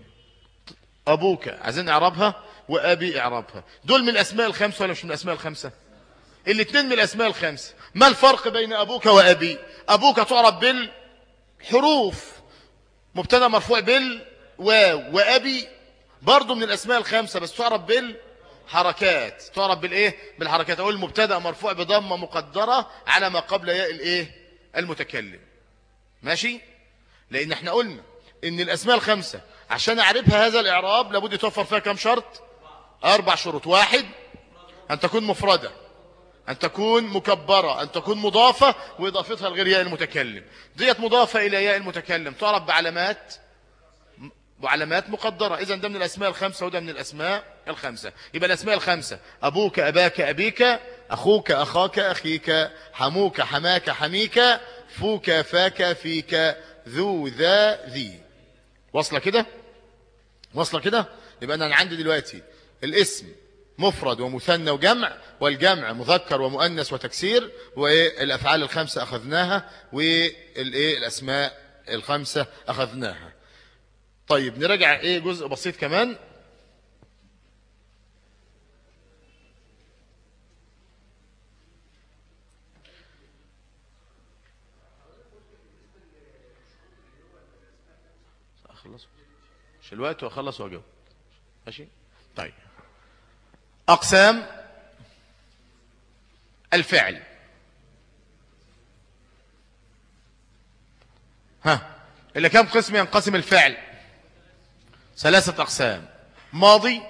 أبوك عايزين إعرابها وأبي إعرابها. دول من الأسماء الخمسة ولا مش من الأسماء الخمسة؟ الاثنين من الأسماء الخمسة. ما الفرق بين أبوك وأبي؟ أبوك تعرب بالحروف. مبتدا مرفوع بال واو. وأبي برضو من الأسماء الخمسة بس تعرب بالحركات. تعرب بالإيه؟ بالحركات. أقول المبتدا مرفوع بضمة مقدرة على ما قبل ياء الإيه؟ المتكلم. ماشي؟ لأن إحنا قلنا إن الأسماء الخمسة عشان أعرفها هذا الإعراب لابد يتوفر فيها كم شرط؟ أربع شروط. واحد أن تكون مفردة أن تكون مكبرة أن تكون مضافة وإضافتها لغير ياء المتكلم. ديت مضافة إلى ياء المتكلم. تعرف بعلامات؟ وعلامات مقدرة. إذا ده من الأسماء الخمسة وده من الأسماء الخمسة. يبقى الأسماء الخمسة. أبوك أباك أبيك أخوك أخاك أخيك حموك حماك حميك فوك فاك فيك ذو ذا ذي. واصلة كده؟ واصلة كده؟ يبقى أنا عندي دلوقتي الاسم مفرد ومثنى وجمع والجمع مذكر ومؤنث وتكسير والأفعال الخمسة أخذناها والأسماء الخمسة أخذناها. طيب نراجع إيه؟ جزء بسيط كمان. أخلص. مش الوقت وأخلص وأجاوب. ماشي؟ طيب. أقسام الفعل. ها اللي كم قسم ينقسم الفعل؟ ثلاثة أقسام. ماضي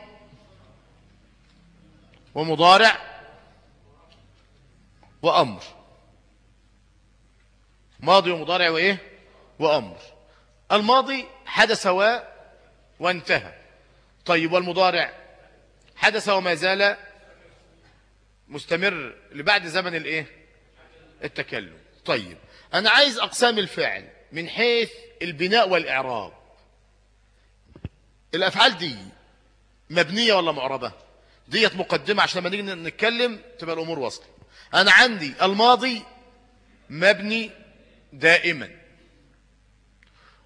ومضارع وأمر. ماضي ومضارع وإيه؟ وأمر. الماضي حدث وانتهى. طيب والمضارع حدث وما زال مستمر لبعد زمن الايه؟ التكلم. طيب أنا عايز أقسام الفعل من حيث البناء والإعراب. الأفعال دي مبنية ولا معربة؟ ديت مقدمة عشان لما نيجي نتكلم تبقى الأمور واصلة. أنا عندي الماضي مبني دائما.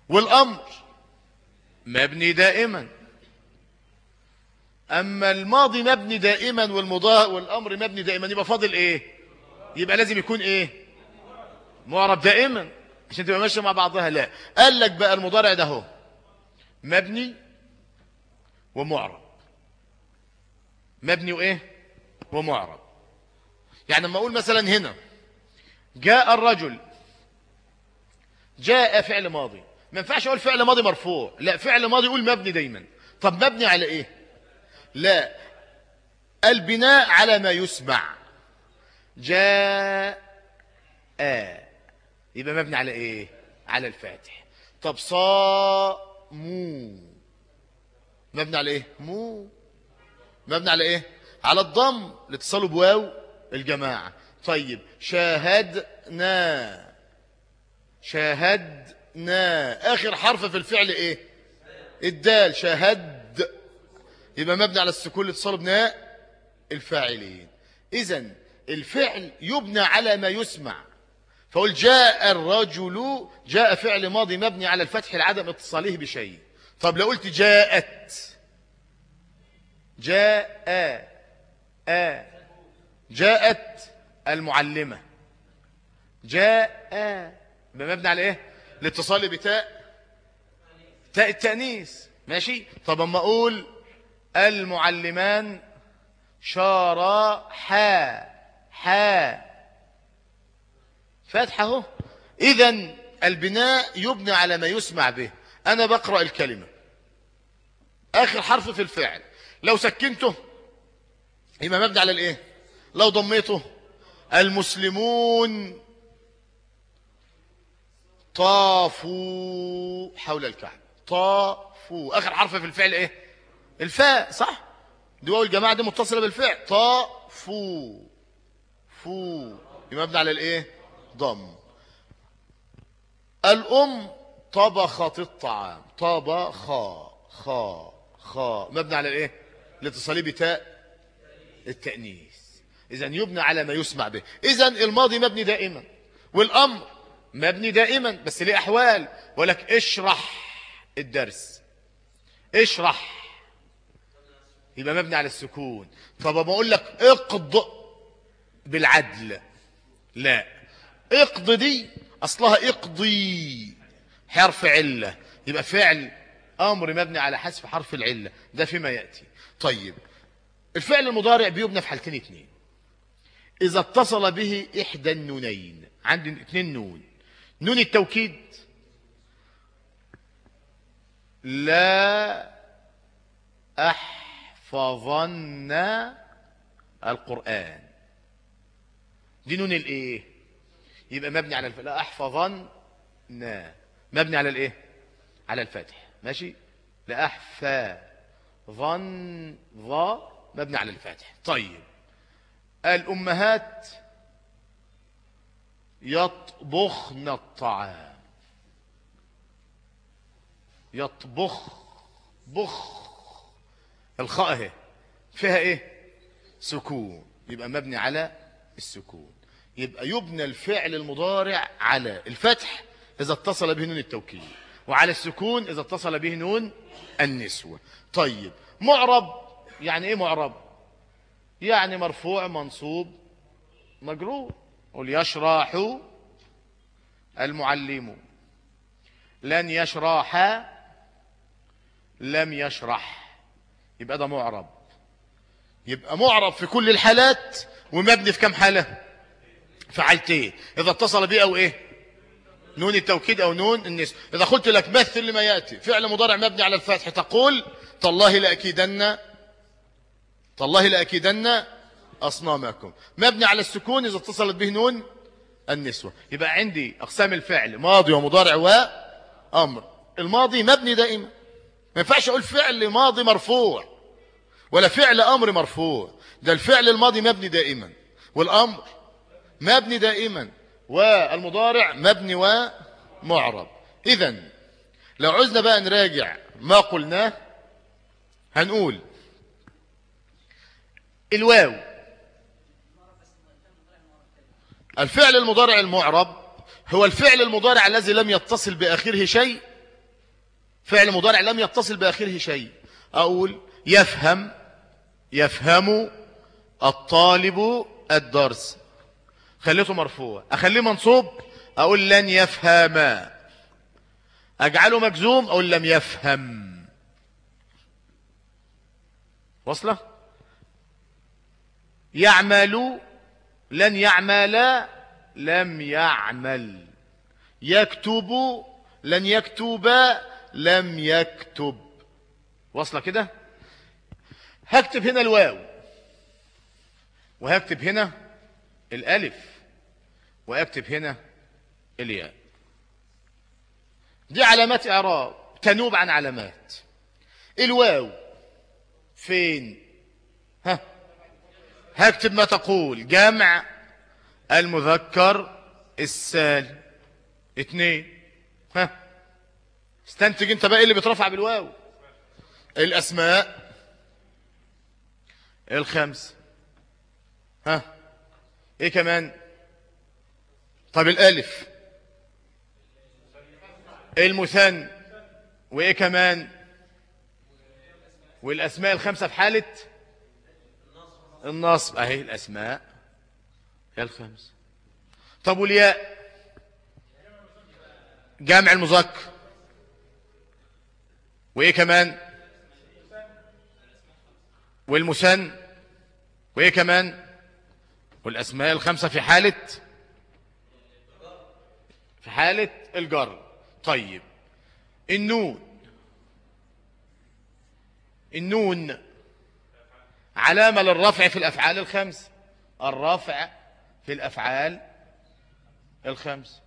والأمر مبني دائما. أما الماضي مبني دائما والمضاء والأمر مبني دائما يبقى فاضل إيه؟ يبقى لازم يكون إيه؟ معرب دائما عشان تبقى ماشية مع بعضها. لا. قال لك بقى المضارع ده هو مبني ومعرب. مبني وإيه؟ ومعرب. يعني لما أقول مثلا هنا جاء الرجل جاء فعل ماضي. ما ينفعش أقول فعل ماضي مرفوع. لا فعل ماضي يقول مبني دايما. طب مبني على إيه؟ لا. البناء على ما يسمع. جاء. يبقى مبني على إيه؟ على الفاتح. طب صاموا مبني على إيه؟ مو مبني على إيه؟ على الضم الاتصال بواو الجماعة. طيب شاهدنا. شاهدنا. آخر حرف في الفعل إيه؟ الدال. شاهد. يبقى مبني على السكون الاتصال بناء الفاعلين. إذا الفعل يبنى على ما يسمع. فقل جاء الرجل جاء فعل ماضي مبني على الفتح لعدم اتصاله بشيء. طب لو قلت جاءت. جاء آ جاءت المعلمة. جاء مبني على إيه؟ الاتصال بتاء تاء التأنيث. ماشي؟ طب أما أقول المعلمان شارا حا حا. فاتحه أهو. اذا البناء يبنى على ما يسمع به. أنا بقرأ الكلمة. آخر حرف في الفعل. لو سكنته يبقى مبني على الإيه؟ لو ضميته. المسلمون طافوا حول الكعبة. طافوا. آخر حرف في الفعل إيه؟ الفاء صح؟ دي واو الجماعة دي متصلة بالفعل. طافوا فو. يبقى مبني على الايه؟ ضم. الأم طبخت الطعام. طبخا خا خا مبني على الايه؟ الاتصالي بتاء التأنيث. إذا يبنى على ما يسمع به. إذا الماضي مبني دائما. والأمر مبني دائما بس ليه أحوال؟ ولك اشرح الدرس. اشرح. يبقى مبني على السكون. طب بقول لك اقض بالعدل. لا اقض دي أصلها اقضي حرف علة. يبقى فعل أمر مبني على حذف حرف العلة. ده فيما يأتي. طيب الفعل المضارع بيبنى في حالتين اتنين. إذا اتصل به إحدى النونين. عندي اتنين نون. نون التوكيد. لا أحفظن القرآن. دي نون الايه يبقى مبني على الف... لا أحفظن مبني على الايه على الفتح ماشي؟ لا أحفظن ظا مبني على الفتح طيب. الأمهات يطبخن الطعام. يطبخ بخ. الخاء اهي. فيها إيه؟ سكون. يبقى مبني على السكون. يبقى يبنى الفعل المضارع على الفتح إذا اتصل به نون التوكيد. وعلى السكون إذا اتصل به نون النسوة. طيب معرب يعني إيه معرب؟ يعني مرفوع منصوب مجرور. قل يشرح المعلم. لن يشرح لم يشرح. يبقى ده معرب. يبقى معرب في كل الحالات ومبني في كم حالة؟ في حالتين. إذا اتصل به أو إيه؟ نون التوكيد أو نون النسب. إذا قلت لك مثل لما يأتي. فعل مضارع مبني على الفتح. تقول تالله لأكيدن تالله لأكيدن أصنامكم. مبني على السكون إذا اتصلت به نون النسوة. يبقى عندي أقسام الفعل ماضي ومضارع وأمر الماضي مبني دائما. ما ينفعش أقول فعل ماضي مرفوع. ولا فعل أمر مرفوع. ده الفعل الماضي مبني دائما والأمر مبني دائما والمضارع مبني ومعرب. إذا لو عزنا بقى نراجع ما قلناه هنقول الواو. الفعل المضارع المعرب هو الفعل المضارع الذي لم يتصل بآخره شيء. فعل مضارع لم يتصل بآخره شيء. أقول يفهم يفهم الطالب الدرس. خليته مرفوع. أخليه منصوب؟ أقول لن يفهم. أجعله مجزوم؟ أقول لم يفهم. وصله يعمل لن يعمل لم يعمل. يكتب لن يكتب لم يكتب. وصله كده؟ هكتب هنا الواو. وهكتب هنا الألف. وأكتب هنا الياء. دي علامات إعراب تنوب عن علامات. الواو. فين؟ ها. هكتب ما تقول. جمع المذكر السالم اتنين. ها. استنتج أنت بقى إيه اللي بيترفع بالواو؟ الأسماء. الخمس. ها؟ إيه كمان؟ طب الألف. المثنى. وإيه كمان؟ والأسماء الخمسة في حالة؟ النصب. أهي الأسماء. هي الخمس. طب والياء؟ جامع المذكر. وإيه كمان؟ والمثنى. وإيه كمان؟ والأسماء الخمسة في حالة؟ في حالة الجر. طيب. النون. النون علامة للرفع في الأفعال الخمس. الرفع في الأفعال الخمس.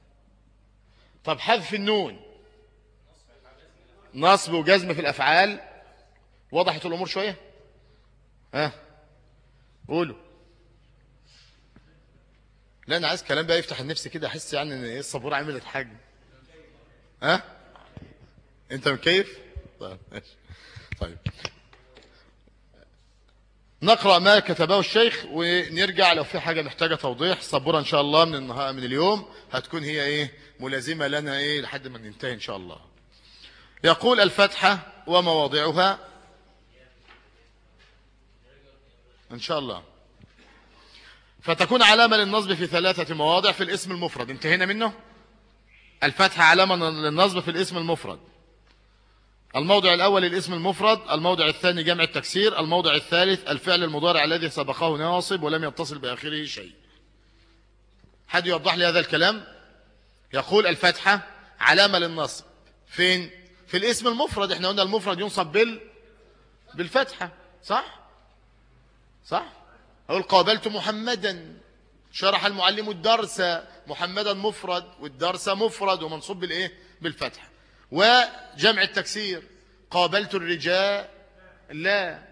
طب حذف النون. نصب وجزم في الأفعال. وضحت الأمور شوية؟ ها؟ قولوا. لا أنا عايز كلام بقى يفتح النفس كده أحس يعني إن إيه الصبورة عملت حاجة. ها؟ أنت مكيف؟ طيب ماشي. طيب. نقرأ ما كتبه الشيخ ونرجع لو في حاجة محتاجة توضيح. صبورة إن شاء الله من النهار من اليوم هتكون هي إيه ملازمة لنا إيه لحد ما ننتهي إن شاء الله. يقول الفتحة ومواضعها إن شاء الله. فتكون علامة للنصب في ثلاثة مواضع في الاسم المفرد. انتهينا منه؟ الفتحة علامة للنصب في الاسم المفرد. الموضع الأول الاسم المفرد الموضع الثاني جمع التكسير الموضع الثالث الفعل المضارع الذي سبقه ناصب ولم يتصل بآخره شيء. حد يوضح لي هذا الكلام؟ يقول الفتحة علامة للنصب. فين؟ في الاسم المفرد. إحنا قلنا المفرد ينصب بال بالفتحة صح؟ صح؟ أقول قابلت محمدا. شرح المعلم الدرس محمدا مفرد والدرس مفرد ومنصوب بالإيه؟ بالفتحة وجمع التكسير. قابلت الرجال لا.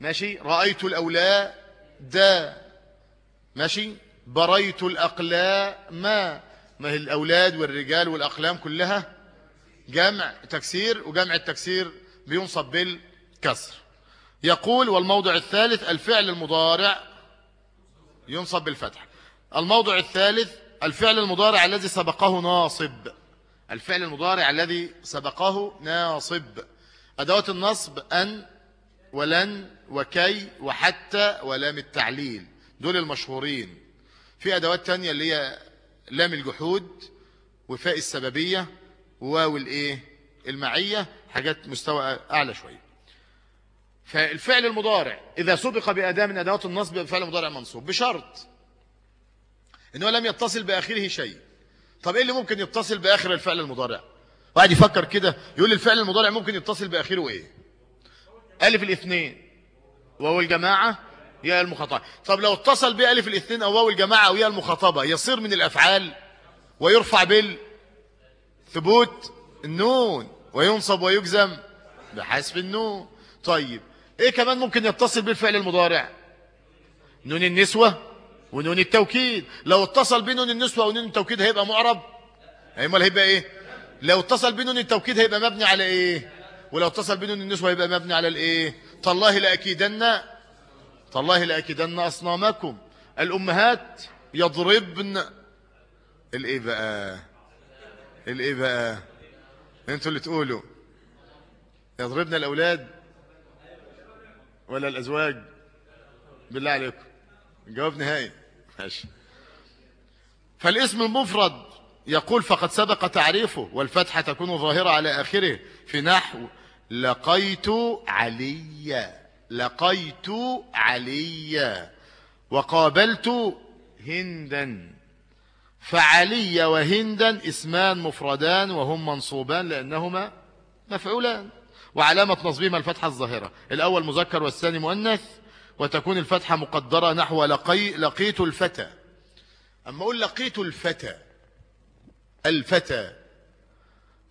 ماشي. رأيت الأولاء. دا. ماشي. بريت الأقلاء. ما. ما هي الأولاد والرجال والأقلام كلها؟ جمع تكسير وجمع التكسير بينصب بالكسر. يقول والموضع الثالث الفعل المضارع ينصب بالفتح. الموضع الثالث الفعل المضارع الذي سبقه ناصب. الفعل المضارع الذي سبقه ناصب. أدوات النصب أن ولن وكي وحتى ولام التعليل. دول المشهورين. في أدوات تانية اللي هي لام الجحود وفاء السببية وواو الإيه؟ المعية. حاجات مستوى أعلى شوية. فالفعل المضارع إذا سبق بأداة من أدوات النصب بفعل مضارع منصوب بشرط إنه لم يتصل بآخره شيء. طب إيه اللي ممكن يتصل بآخر الفعل المضارع؟ واحد يفكر كده يقول الفعل المضارع ممكن يتصل بآخره إيه؟ ألف الاثنين واو الجماعة ياء المخاطبة. طب لو اتصل بألف الاثنين أو واو الجماعة أو ياء المخاطبة يصير من الأفعال ويرفع بثبوت النون وينصب ويجزم بحسب النون. طيب إيه كمان ممكن يتصل بالفعل المضارع؟ نون النسوة ونون التوكيد. لو اتصل بنون النسوة ونون التوكيد هيبقى معرب أمال هيبقى إيه؟ لو اتصل بنون التوكيد هيبقى مبني على إيه؟ ولو اتصل بنون النسوة هيبقى مبني على الإيه؟ تالله لاكيدن تالله لأكيدن أصنامكم. الأمهات يضربن الايه بقى؟ الايه بقى؟ أنتوا اللي تقولوا. يضربن الأولاد. ولا الأزواج؟ بالله عليكم. جواب نهائي. ماشي. فالاسم المفرد يقول فقد سبق تعريفه والفتحة تكون ظاهرة على آخره. في نحو لقيت عليا لقيت عليا وقابلت هندا. فعلي وهندا اسمان مفردان وهم منصوبان لأنهما مفعولان. وعلامة نصبهما الفتحة الظاهرة. الأول مذكر والثاني مؤنث وتكون الفتحة مقدرة نحو لقي لقيت الفتى. أما أقول لقيت الفتى الفتى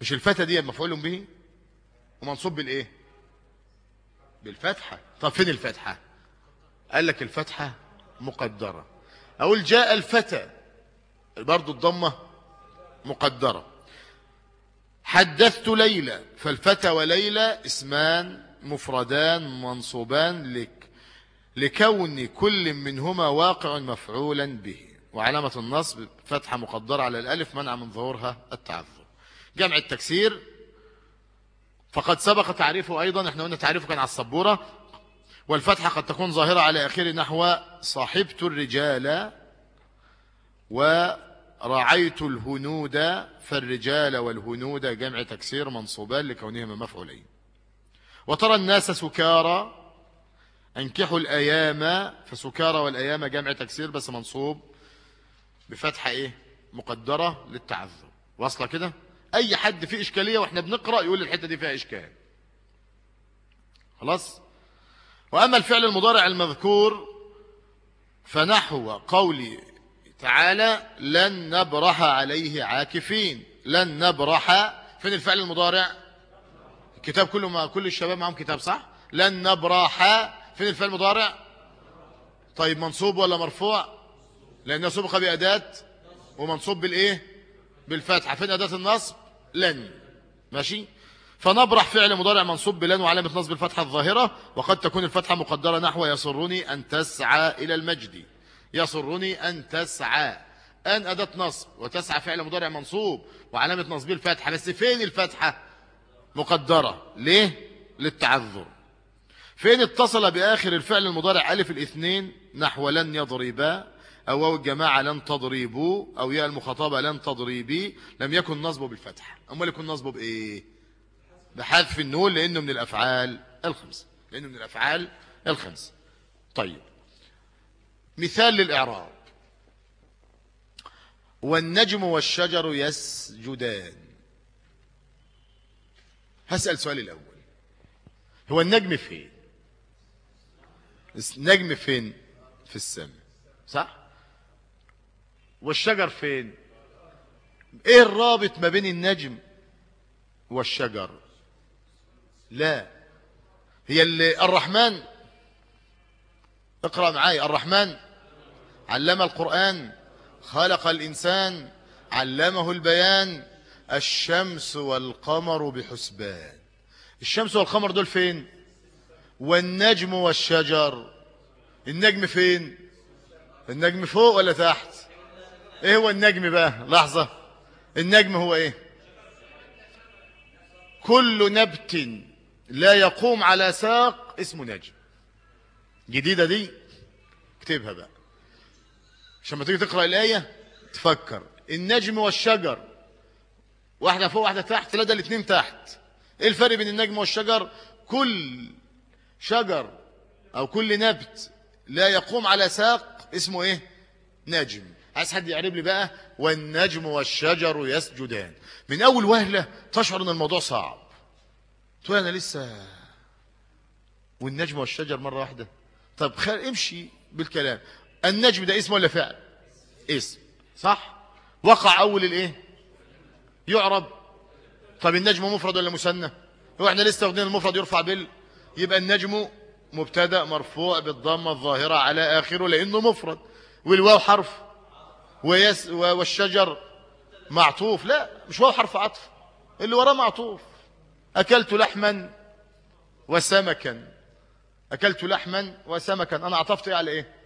مش الفتى دي مفعول به؟ ومنصوب بالإيه؟ بالفتحة. طب فين الفتحة؟ قال لك الفتحة مقدرة. أقول جاء الفتى برضو الضمة مقدرة. حدثت ليلى فالفتى وليلى اسمان مفردان منصوبان لك لكون كل منهما واقع مفعولا به. وعلامة النصب فتحة مقدرة على الألف منع من ظهورها التعذر جمع التكسير. فقد سبق تعريفه أيضا إحنا قلنا تعريفه كان على السبورة. والفتحة قد تكون ظاهرة على آخر نحو صاحبت الرجال ورعيت الهنود فالرجال والهنود جمع تكسير منصوبان لكونهما مفعولين. وترى الناس سكارى أنكحوا الأيام فسكارى والأيام جمع تكسير بس منصوب بفتحة إيه؟ مقدرة للتعذر. واصلة كده؟ أي حد فيه إشكالية وإحنا بنقرأ يقول الحتة دي فيها إشكال. خلاص؟ وأما الفعل المضارع المذكور فنحو قول تعالى لن نبرح عليه عاكفين. لن نبرح. فين الفعل المضارع؟ الكتاب كله ما كل الشباب معهم كتاب صح؟ لن نبرح. فين الفعل المضارع؟ طيب منصوب ولا مرفوع؟ لأنه سبق بأداة. ومنصوب بالإيه؟ بالفتحة. فين أداة النصب؟ لن. ماشي؟ فنبرح فعل مضارع منصوب بلن وعلامة نصب الفتحة الظاهرة. وقد تكون الفتحة مقدرة نحو يسرني أن تسعى إلى المجد. يسرني أن تسعى. أن أداة نصب وتسعى فعل مضارع منصوب وعلامة نصب الفتحة بس فين الفتحة مقدرة. ليه؟ للتعذر. فين اتصل بآخر الفعل المضارع ألف الاثنين نحو لن يضربا أو واو الجماعة لن تضربوا أو ياء المخاطبة لن تضربي. لم يكن نصبه بالفتح أما يكون نصبه بإيه؟ بحذف النون لأنه من الأفعال الخمسة لأنه من الأفعال الخمسة طيب. مثال للإعراب. والنجم والشجر يسجدان. هسأل سؤال الأول. هو النجم فين؟ النجم فين في السماء؟ صح؟ والشجر فين؟ إيه الرابط ما بين النجم والشجر؟ لا. هي اللي الرحمن اقرأ معاي الرحمن علم القرآن خلق الإنسان علمه البيان الشمس والقمر بحسبان. الشمس والقمر دول فين؟ والنجم والشجر. النجم فين؟ النجم فوق ولا تحت؟ إيه هو النجم بقى؟ لحظة. النجم هو إيه؟ كل نبت لا يقوم على ساق اسمه نجم. جديدة دي؟ اكتبها بقى. عشان ما تيجي تقرأ الآية تفكر. النجم والشجر. واحدة فوق واحدة تحت لا ده الاثنين تحت. إيه الفرق بين النجم والشجر؟ كل شجر أو كل نبت لا يقوم على ساق اسمه إيه؟ نجم. عايز حد يعرب لي بقى؟ والنجم والشجر يسجدان. من أول وهلة تشعر إن الموضوع صعب. تقول أنا لسه والنجم والشجر مرة واحدة. طب خل... امشي بالكلام. النجم ده اسم ولا فعل؟ اسم. صح؟ وقع أول الإيه؟ يعرب. طب النجم مفرد ولا مثنى؟ هو إحنا لسه واخدين المفرد يرفع بال. يبقى النجم مبتدأ مرفوع بالضمة الظاهرة على آخره لأنه مفرد. والواو حرف. ويس والشجر معطوف. لا مش واو حرف عطف. اللي وراه معطوف. أكلت لحما وسمكا. أكلت لحما وسمكا. أنا عطفت إيه على إيه؟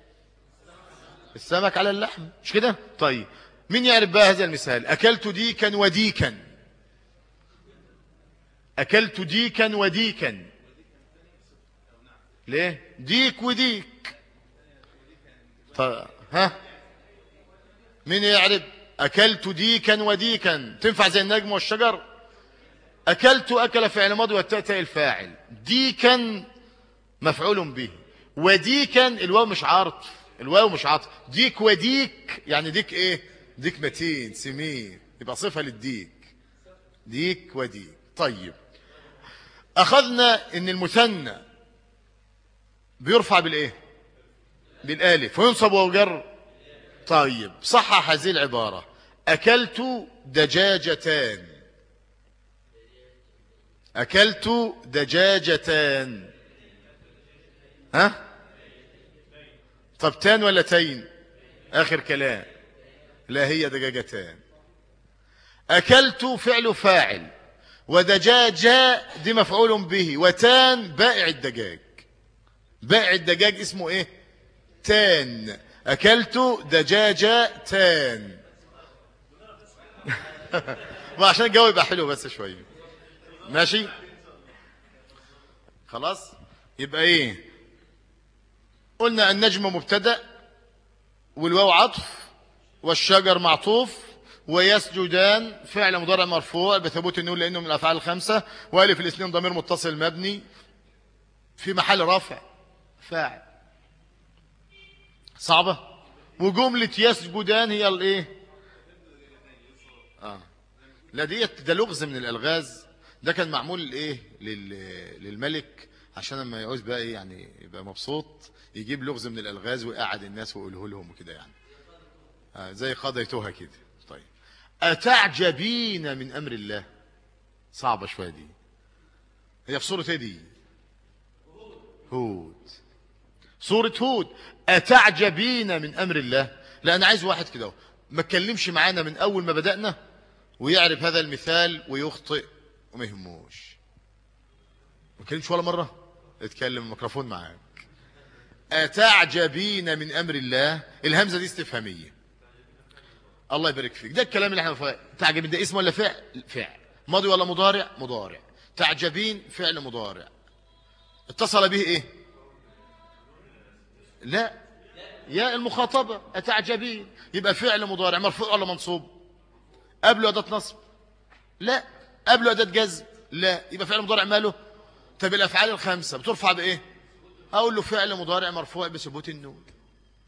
السمك على اللحم مش كده؟ طيب مين يعرف بقى هذا المثال؟ أكلت ديكا وديكا. أكلت ديكا وديكا. ليه؟ ديك وديك. طيب ها؟ مين يعرف؟ أكلت ديكا وديكا. تنفع زي النجم والشجر؟ أكلت أكل فعل ماضي والتاء الفاعل. ديكا مفعول به. وديكا الواو مش عاطف الواو مش عاطف ديك وديك يعني ديك إيه؟ ديك متين سمين. يبقى صفة للديك. ديك وديك. طيب. أخذنا أن المثنى بيرفع بالإيه؟ بالآلف. وينصب وجر طيب. صحح هذه العبارة. أكلت دجاجتان. أكلت دجاجتان. ها؟ طب تان ولا تين؟ آخر كلام. لا هي دجاجتان. أكلت فعل فاعل ودجاجة دي مفعول به وتان بائع الدجاج. بائع الدجاج اسمه إيه؟ تان. أكلت دجاجة تان. ما عشان الجو يبقى حلو بس شوية. ماشي؟ خلاص؟ يبقى إيه؟ قلنا النجم مبتدأ والواو عطف والشجر معطوف ويسجدان فعل مضارع مرفوع بثبوت النون لأنه من الأفعال الخمسة وألف الاثنين ضمير متصل مبني في محل رفع فاعل. صعبة؟ وجملة يسجدان هي الايه آه. لا ديت ده لغز من الألغاز. ده كان معمول إيه للملك عشان لما يعوز بقى إيه يعني يبقى مبسوط. يجيب لغز من الألغاز ويقعد الناس ويقوله لهم وكده يعني. آه زي قضيتها كده. طيب. أتعجبين من أمر الله؟ صعبة شوية دي. هي في سوره إيه دي؟ هود. سوره هود. أتعجبين من أمر الله؟ لا أنا عايز واحد كده ما اتكلمش معانا من أول ما بدأنا ويعرف هذا المثال ويخطئ وما يهموش. ما اتكلمش ولا مرة؟ اتكلم الميكروفون معاك. أتعجبين من أمر الله؟ الهمزة دي استفهامية. الله يبارك فيك. ده الكلام اللي إحنا فيه تعجبين. ده اسم ولا فعل؟ فعل. ماضي ولا مضارع؟ مضارع. تعجبين؟ فعل مضارع. اتصل به إيه؟ لا. يا المخاطبة. أتعجبين؟ يبقى فعل مضارع. مرفوع ولا منصوب؟ قبله أداة نصب. لا. قبله أداة جزم. لا. يبقى فعل مضارع ماله؟ طب الأفعال الخمسة بترفع بإيه؟ أقول له فعل مضارع مرفوع بثبوت النون.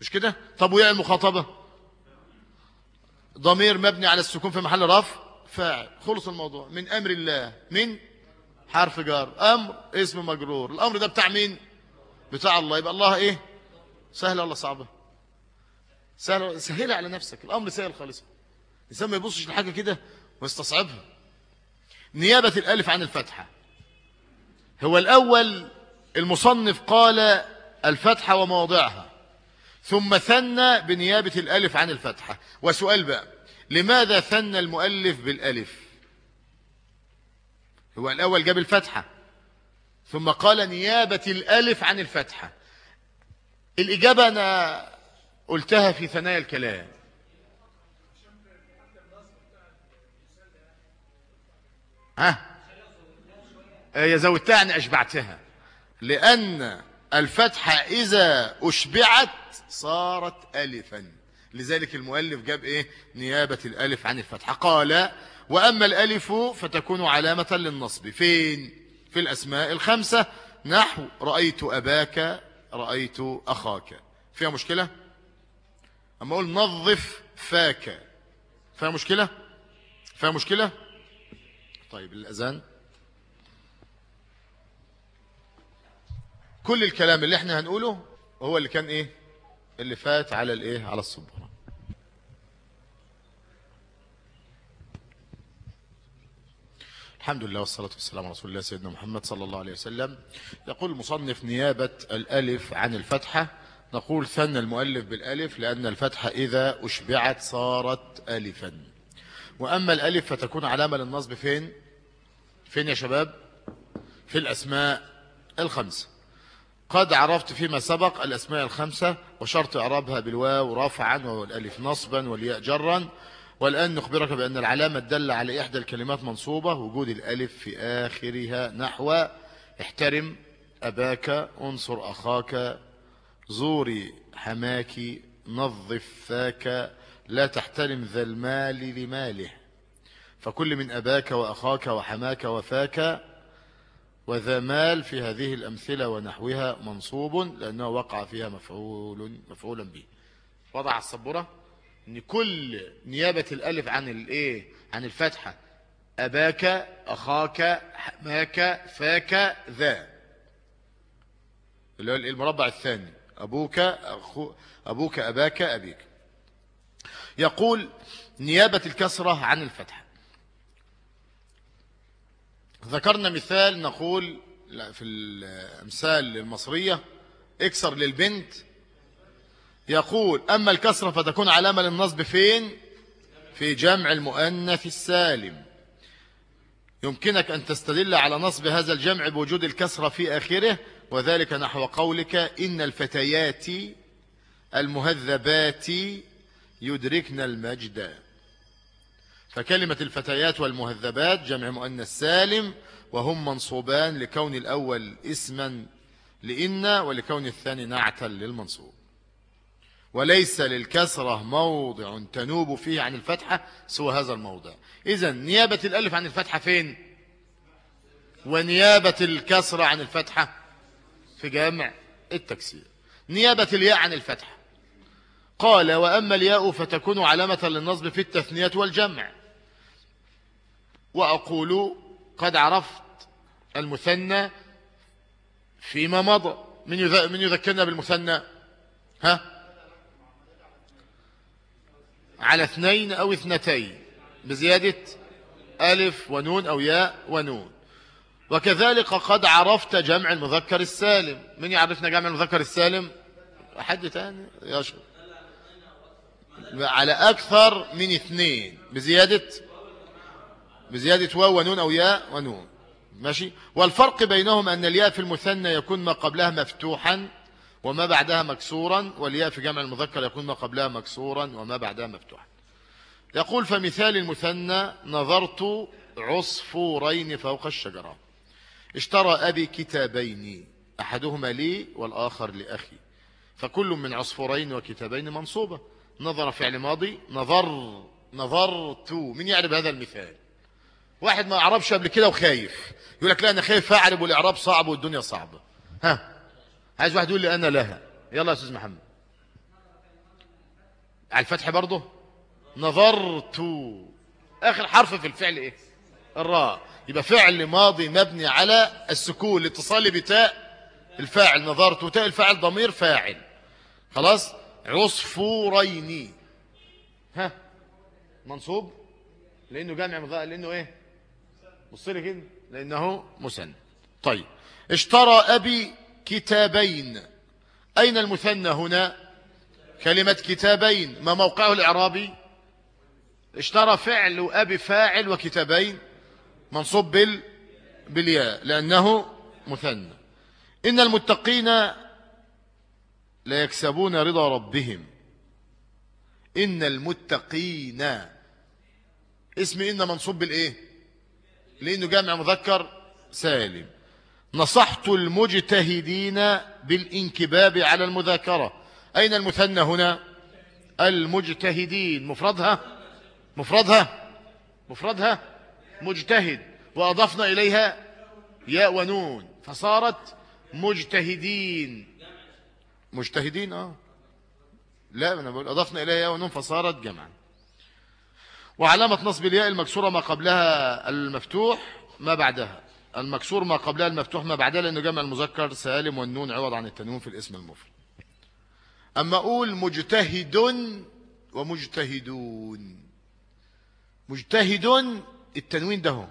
مش كده؟ طب ويا المخاطبة؟ ضمير مبني على السكون في محل رفع فاعل. خلص الموضوع. من أمر الله. من حرف جار. أمر. اسم مجرور. الأمر ده بتاع مين؟ بتاع الله. يبقى الله إيه؟ سهله ولا صعبة؟ سهله سهلها على نفسك. الأمر سهل خالص. الإنسان ما يبصش لحاجة كده ويستصعبها. نيابة الألف عن الفتحة. هو الأول المصنف قال الفتحة ومواضعها ثم ثنى بنيابة الألف عن الفتحة. وسؤال بقى لماذا ثنى المؤلف بالألف؟ هو الأول جاب الفتحة ثم قال نيابة الألف عن الفتحة. الإجابة أنا قلتها في ثنايا الكلام. ها؟ هي زودتها يعني أشبعتها. لأن الفتحة إذا أشبعت صارت ألفا. لذلك المؤلف جاب إيه؟ نيابة الألف عن الفتحة قال وأما الألف فتكون علامة للنصب. فين؟ في الأسماء الخمسة. نحو رأيت أباك رأيت أخاك. فيها مشكلة؟ أما أقول نظف فاك. فيها مشكلة؟ فيها مشكلة؟ طيب الأذان كل الكلام اللي إحنا هنقوله هو اللي كان إيه؟ اللي فات على الايه؟ على الصبورة الحمد لله والصلاة والسلام على رسول الله سيدنا محمد صلى الله عليه وسلم. يقول المصنف نيابة الألف عن الفتحة. نقول ثنى المؤلف بالألف لأن الفتحة إذا أشبعت صارت ألفا. وأما الألف فتكون علامة للنصب فين؟ فين يا شباب؟ في الأسماء الخمسة. قد عرفت فيما سبق الأسماء الخمسة وشرط إعرابها بالواو رفعا والألف نصبا والياء جرا. والآن نخبرك بأن العلامة الدالة على إحدى الكلمات منصوبة وجود الألف في آخرها نحو احترم أباك انصر أخاك زوري حماك نظف فاك لا تحترم ذا المال لماله. فكل من أباك وأخاك وحماك وفاك وذا مال في هذه الأمثلة ونحوها منصوب لأنه وقع فيها مفعول مفعولا به. وضع السبورة إن كل نيابة الألف عن الإيه؟ عن الفتحة أباك أخاك حماك فاك ذا. اللي هو المربع الثاني أبوك أخو أبوك أباك أبيك. يقول نيابة الكسرة عن الفتحة. ذكرنا مثال نقول في الأمثال المصرية اكسر للبنت يقول أما الكسرة فتكون علامة للنصب فين؟ في جمع المؤنث السالم. يمكنك أن تستدل على نصب هذا الجمع بوجود الكسرة في آخره وذلك نحو قولك إن الفتيات المهذبات يدركن المجد. فكلمة الفتيات والمهذبات جمع مؤنث سالم وهم منصوبان لكون الأول اسما لإن ولكون الثاني نعتا للمنصوب. وليس للكسرة موضع تنوب فيه عن الفتحة سوى هذا الموضع. إذا نيابة الألف عن الفتحة فين؟ ونيابة الكسرة عن الفتحة في جامع التكسير. نيابة الياء عن الفتحة. قال وأما الياء فتكون علامة للنصب في التثنية والجمع. وأقول قد عرفت المثنى فيما مضى. من من يذكرنا بالمثنى؟ ها؟ على اثنين أو اثنتين. بزيادة ألف ونون أو ياء ونون. وكذلك قد عرفت جمع المذكر السالم. من يعرفنا جمع المذكر السالم؟ حد تاني؟ يشرب على أكثر من اثنين. بزيادة بزيادة واو ونون أو ياء ونون. ماشي؟ والفرق بينهم أن الياء في المثنى يكون ما قبلها مفتوحا وما بعدها مكسورا والياء في جمع المذكر يكون ما قبلها مكسورا وما بعدها مفتوحا. يقول فمثال المثنى نظرت عصفورين فوق الشجرة. اشترى أبي كتابين أحدهما لي والآخر لأخي. فكل من عصفورين وكتابين منصوبة. نظر فعل ماضي نظر نظرت. من يعرف هذا المثال؟ واحد ما يعرفش قبل كده وخايف. يقول لك لا أنا خايف أعرف والإعراب صعب والدنيا صعبة. ها عايز واحد يقول لي أنا لها. يلا يا أستاذ محمد. على الفتح برضه؟ نظرت. آخر حرف في الفعل إيه؟ الراء. يبقى فعل ماضي مبني على السكون الاتصال بتاء الفاعل. نظرت وتاء الفاعل ضمير فاعل. خلاص؟ عصفورين. ها منصوب؟ لأنه جامع لأنه إيه؟ بص لي كده؟ لأنه مثنى طيب. اشترى أبي كتابين. أين المثنى هنا؟ كلمة كتابين. ما موقعه الإعرابي؟ اشترى فعل وابي فاعل وكتابين. منصوب بال بالياء لأنه مثنى. إن المتقين لا يكسبون رضا ربهم. إن المتقين. اسم إن منصوب بالإيه؟ لأنه جامع مذكر سالم. نصحت المجتهدين بالانكباب على المذاكرة. أين المثنى هنا؟ المجتهدين. مفردها؟ مفردها؟ مفردها؟ مجتهد. وأضفنا إليها ياء ونون. فصارت مجتهدين. مجتهدين؟ آه. لا أنا بقول أضفنا إليها ياء ونون فصارت جمعا. وعلامة نصب الياء المكسورة ما قبلها المفتوح ما بعدها. المكسور ما قبلها المفتوح ما بعدها لأنه جمع المذكر سالم والنون عوض عن التنوين في الاسم المفرد. أما أقول مجتهد ومجتهدون. مجتهد التنوين ده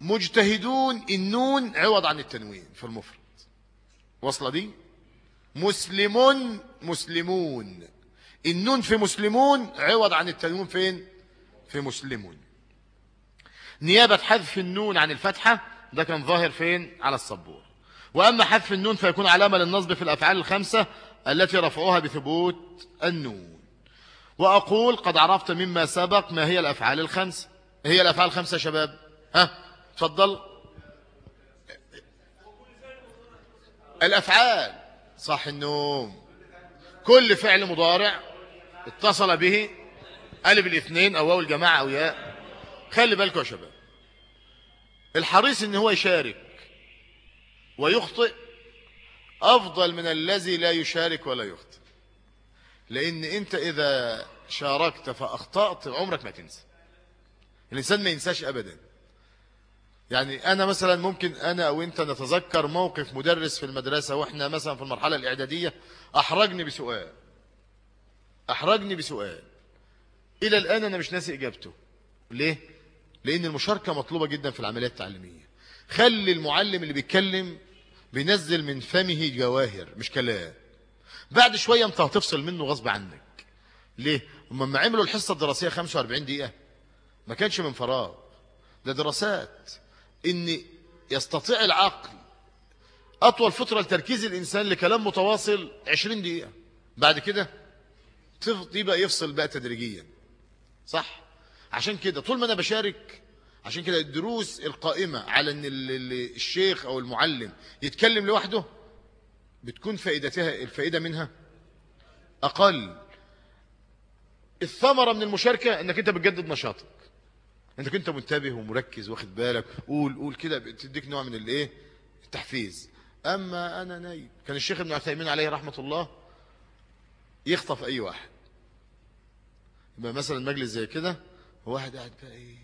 مجتهدون النون عوض عن التنوين في المفرد. واصله دي؟ مسلمون مسلمون. النون في مسلمون عوض عن التنوين فين؟ في مسلمون. نيابة حذف النون عن الفتحة ده كان ظاهر فين؟ على الصبور وأما حذف النون فيكون علامة للنصب في الأفعال الخمسة التي رفعوها بثبوت النون. وأقول قد عرفت مما سبق ما هي الأفعال الخمسة. هي الأفعال الخمسة يا شباب؟ ها؟ تفضل الأفعال. صح النوم. كل فعل مضارع. اتصل به ألف الاثنين أو واو الجماعة أو ياء. خلي بالكم يا شباب. الحريص إن هو يشارك ويخطئ أفضل من الذي لا يشارك ولا يخطئ. لأن أنت إذا شاركت فأخطأت عمرك ما تنسى. الإنسان ما ينساش أبدا. يعني أنا مثلا ممكن أنا أو أنت نتذكر موقف مدرس في المدرسة وإحنا مثلا في المرحلة الإعدادية أحرجني بسؤال. أحرجني بسؤال. إلى الآن أنا مش ناسي إجابته. ليه؟ لأن المشاركة مطلوبة جدا في العملية التعليمية. خلي المعلم اللي بيتكلم بينزل من فمه جواهر مش كلام. بعد شوية أنت هتفصل منه غصب عنك. ليه؟ لما عملوا الحصة الدراسية 45 دقيقة ما كانش من فراغ. ده دراسات. إن يستطيع العقل أطول فترة لتركيز الإنسان لكلام متواصل 20 دقيقة. بعد كده يبقى يفصل بقى تدريجيا. صح؟ عشان كده طول ما أنا بشارك عشان كده الدروس القائمة على إن الشيخ أو المعلم يتكلم لوحده بتكون فائدتها الفائدة منها أقل. الثمرة من المشاركة إنك أنت بتجدد نشاطك. إنك أنت منتبه ومركز واخد بالك. قول قول كده بتديك نوع من الإيه؟ التحفيز. أما أنا نايم. كان الشيخ ابن عثيمين عليه رحمة الله يخطف أي واحد. يبقى مثلا مجلس زي كده وواحد قاعد بقى إيه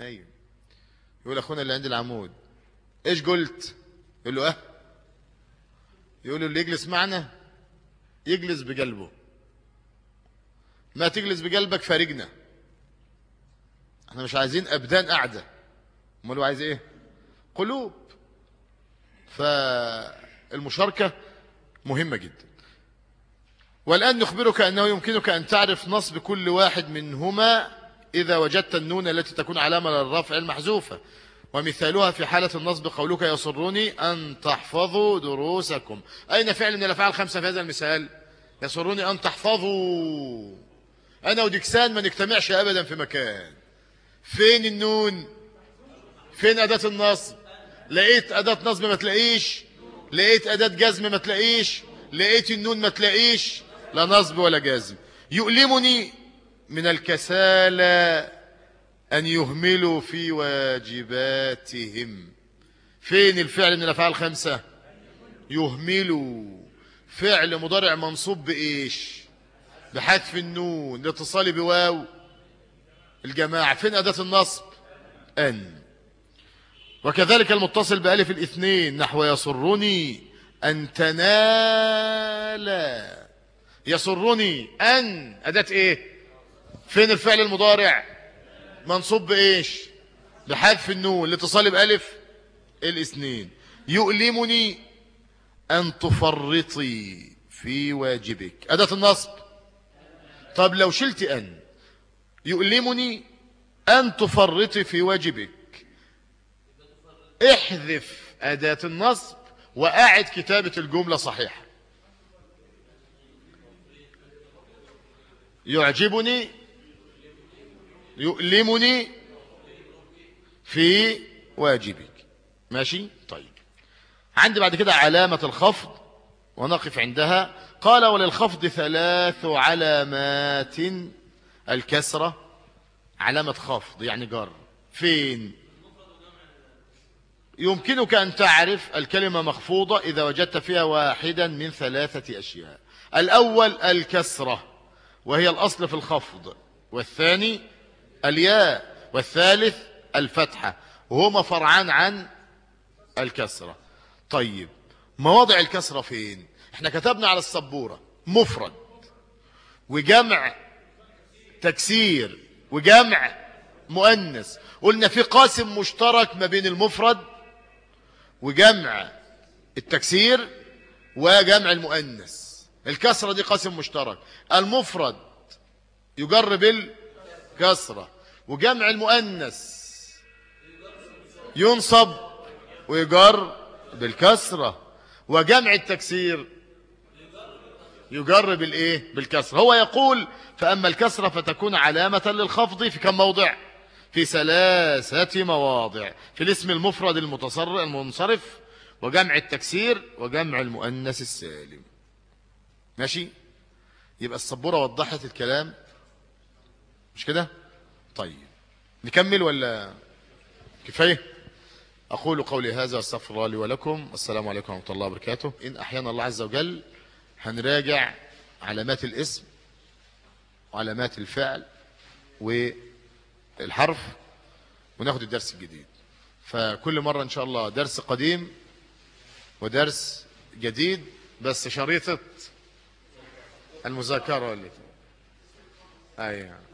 نايم. يقول أخونا اللي عند العمود إيش قلت؟ يقول له أه. يقول له اللي يجلس معنا يجلس بقلبه. ما تجلس بقلبك فارجنا إحنا مش عايزين أبدان قاعدة. أمال هو عايز إيه؟ قلوب. فالمشاركة مهمة جدا. والآن نخبرك أنه يمكنك أن تعرف نصب كل واحد منهما إذا وجدت النون التي تكون علامة للرفع المحذوفة. ومثالها في حالة النصب قولك يسرني أن تحفظوا دروسكم. أين فعل من الأفعال الخمسة في هذا المثال؟ يسرني أن تحفظوا. أنا وديكسان ما نجتمعش أبدا في مكان. فين النون؟ فين أداة النصب؟ لقيت أداة نصب ما تلاقيش؟ لقيت أداة جزم ما تلاقيش؟ لقيت النون ما تلاقيش؟ لا نصب ولا جازم. يؤلمني من الكسالى أن يهملوا في واجباتهم. فين الفعل من الأفعال الخمسة؟ يهملوا. فعل مضارع منصوب بإيش؟ بحذف النون لاتصال بواو. الجماعة فين أداة النصب؟ أن. وكذلك المتصل بألف الاثنين نحو يسرني أن تنال يسرني أن أداة إيه؟ فين الفعل المضارع؟ منصوب بإيش؟ بحذف النون لاتصال بألف الإثنين. يؤلمني أن تفرطي في واجبك. أداة النصب. طب لو شلت أن يؤلمني أن تفرطي في واجبك. احذف أداة النصب وأعد كتابة الجملة صحيحة. يعجبني يؤلمني في واجبك. ماشي؟ طيب. عندي بعد كده علامة الخفض ونقف عندها. قال وللخفض ثلاث علامات الكسرة. علامة خفض يعني جر. فين؟ يمكنك أن تعرف الكلمة مخفوضة إذا وجدت فيها واحدا من ثلاثة أشياء. الأول الكسرة. وهي الأصل في الخفض. والثاني الياء والثالث الفتحة. وهما فرعان عن الكسرة. طيب مواضع الكسرة فين؟ إحنا كتبنا على السبورة. مفرد. وجمع تكسير. وجمع مؤنث. قلنا في قاسم مشترك ما بين المفرد وجمع التكسير وجمع المؤنث. الكسرة دي قاسم مشترك. المفرد يجر بالكسرة وجمع المؤنث ينصب ويجر بالكسرة وجمع التكسير يجر بالايه بالكسر هو يقول فأما الكسرة فتكون علامة للخفض في كم موضع؟ في ثلاثة مواضع. في الاسم المفرد المتصرف المنصرف وجمع التكسير وجمع المؤنث السالم. ماشي؟ يبقى السبورة وضحت الكلام. مش كده؟ طيب. نكمل ولا كفاية؟ أقول قولي هذا استغفر الله لي ولكم. السلام عليكم ورحمة الله وبركاته. إن أحيانا الله عز وجل هنراجع علامات الاسم وعلامات الفعل والحرف وناخد الدرس الجديد. فكل مرة إن شاء الله درس قديم ودرس جديد بس شريطة المذاكرة اللي أيوة.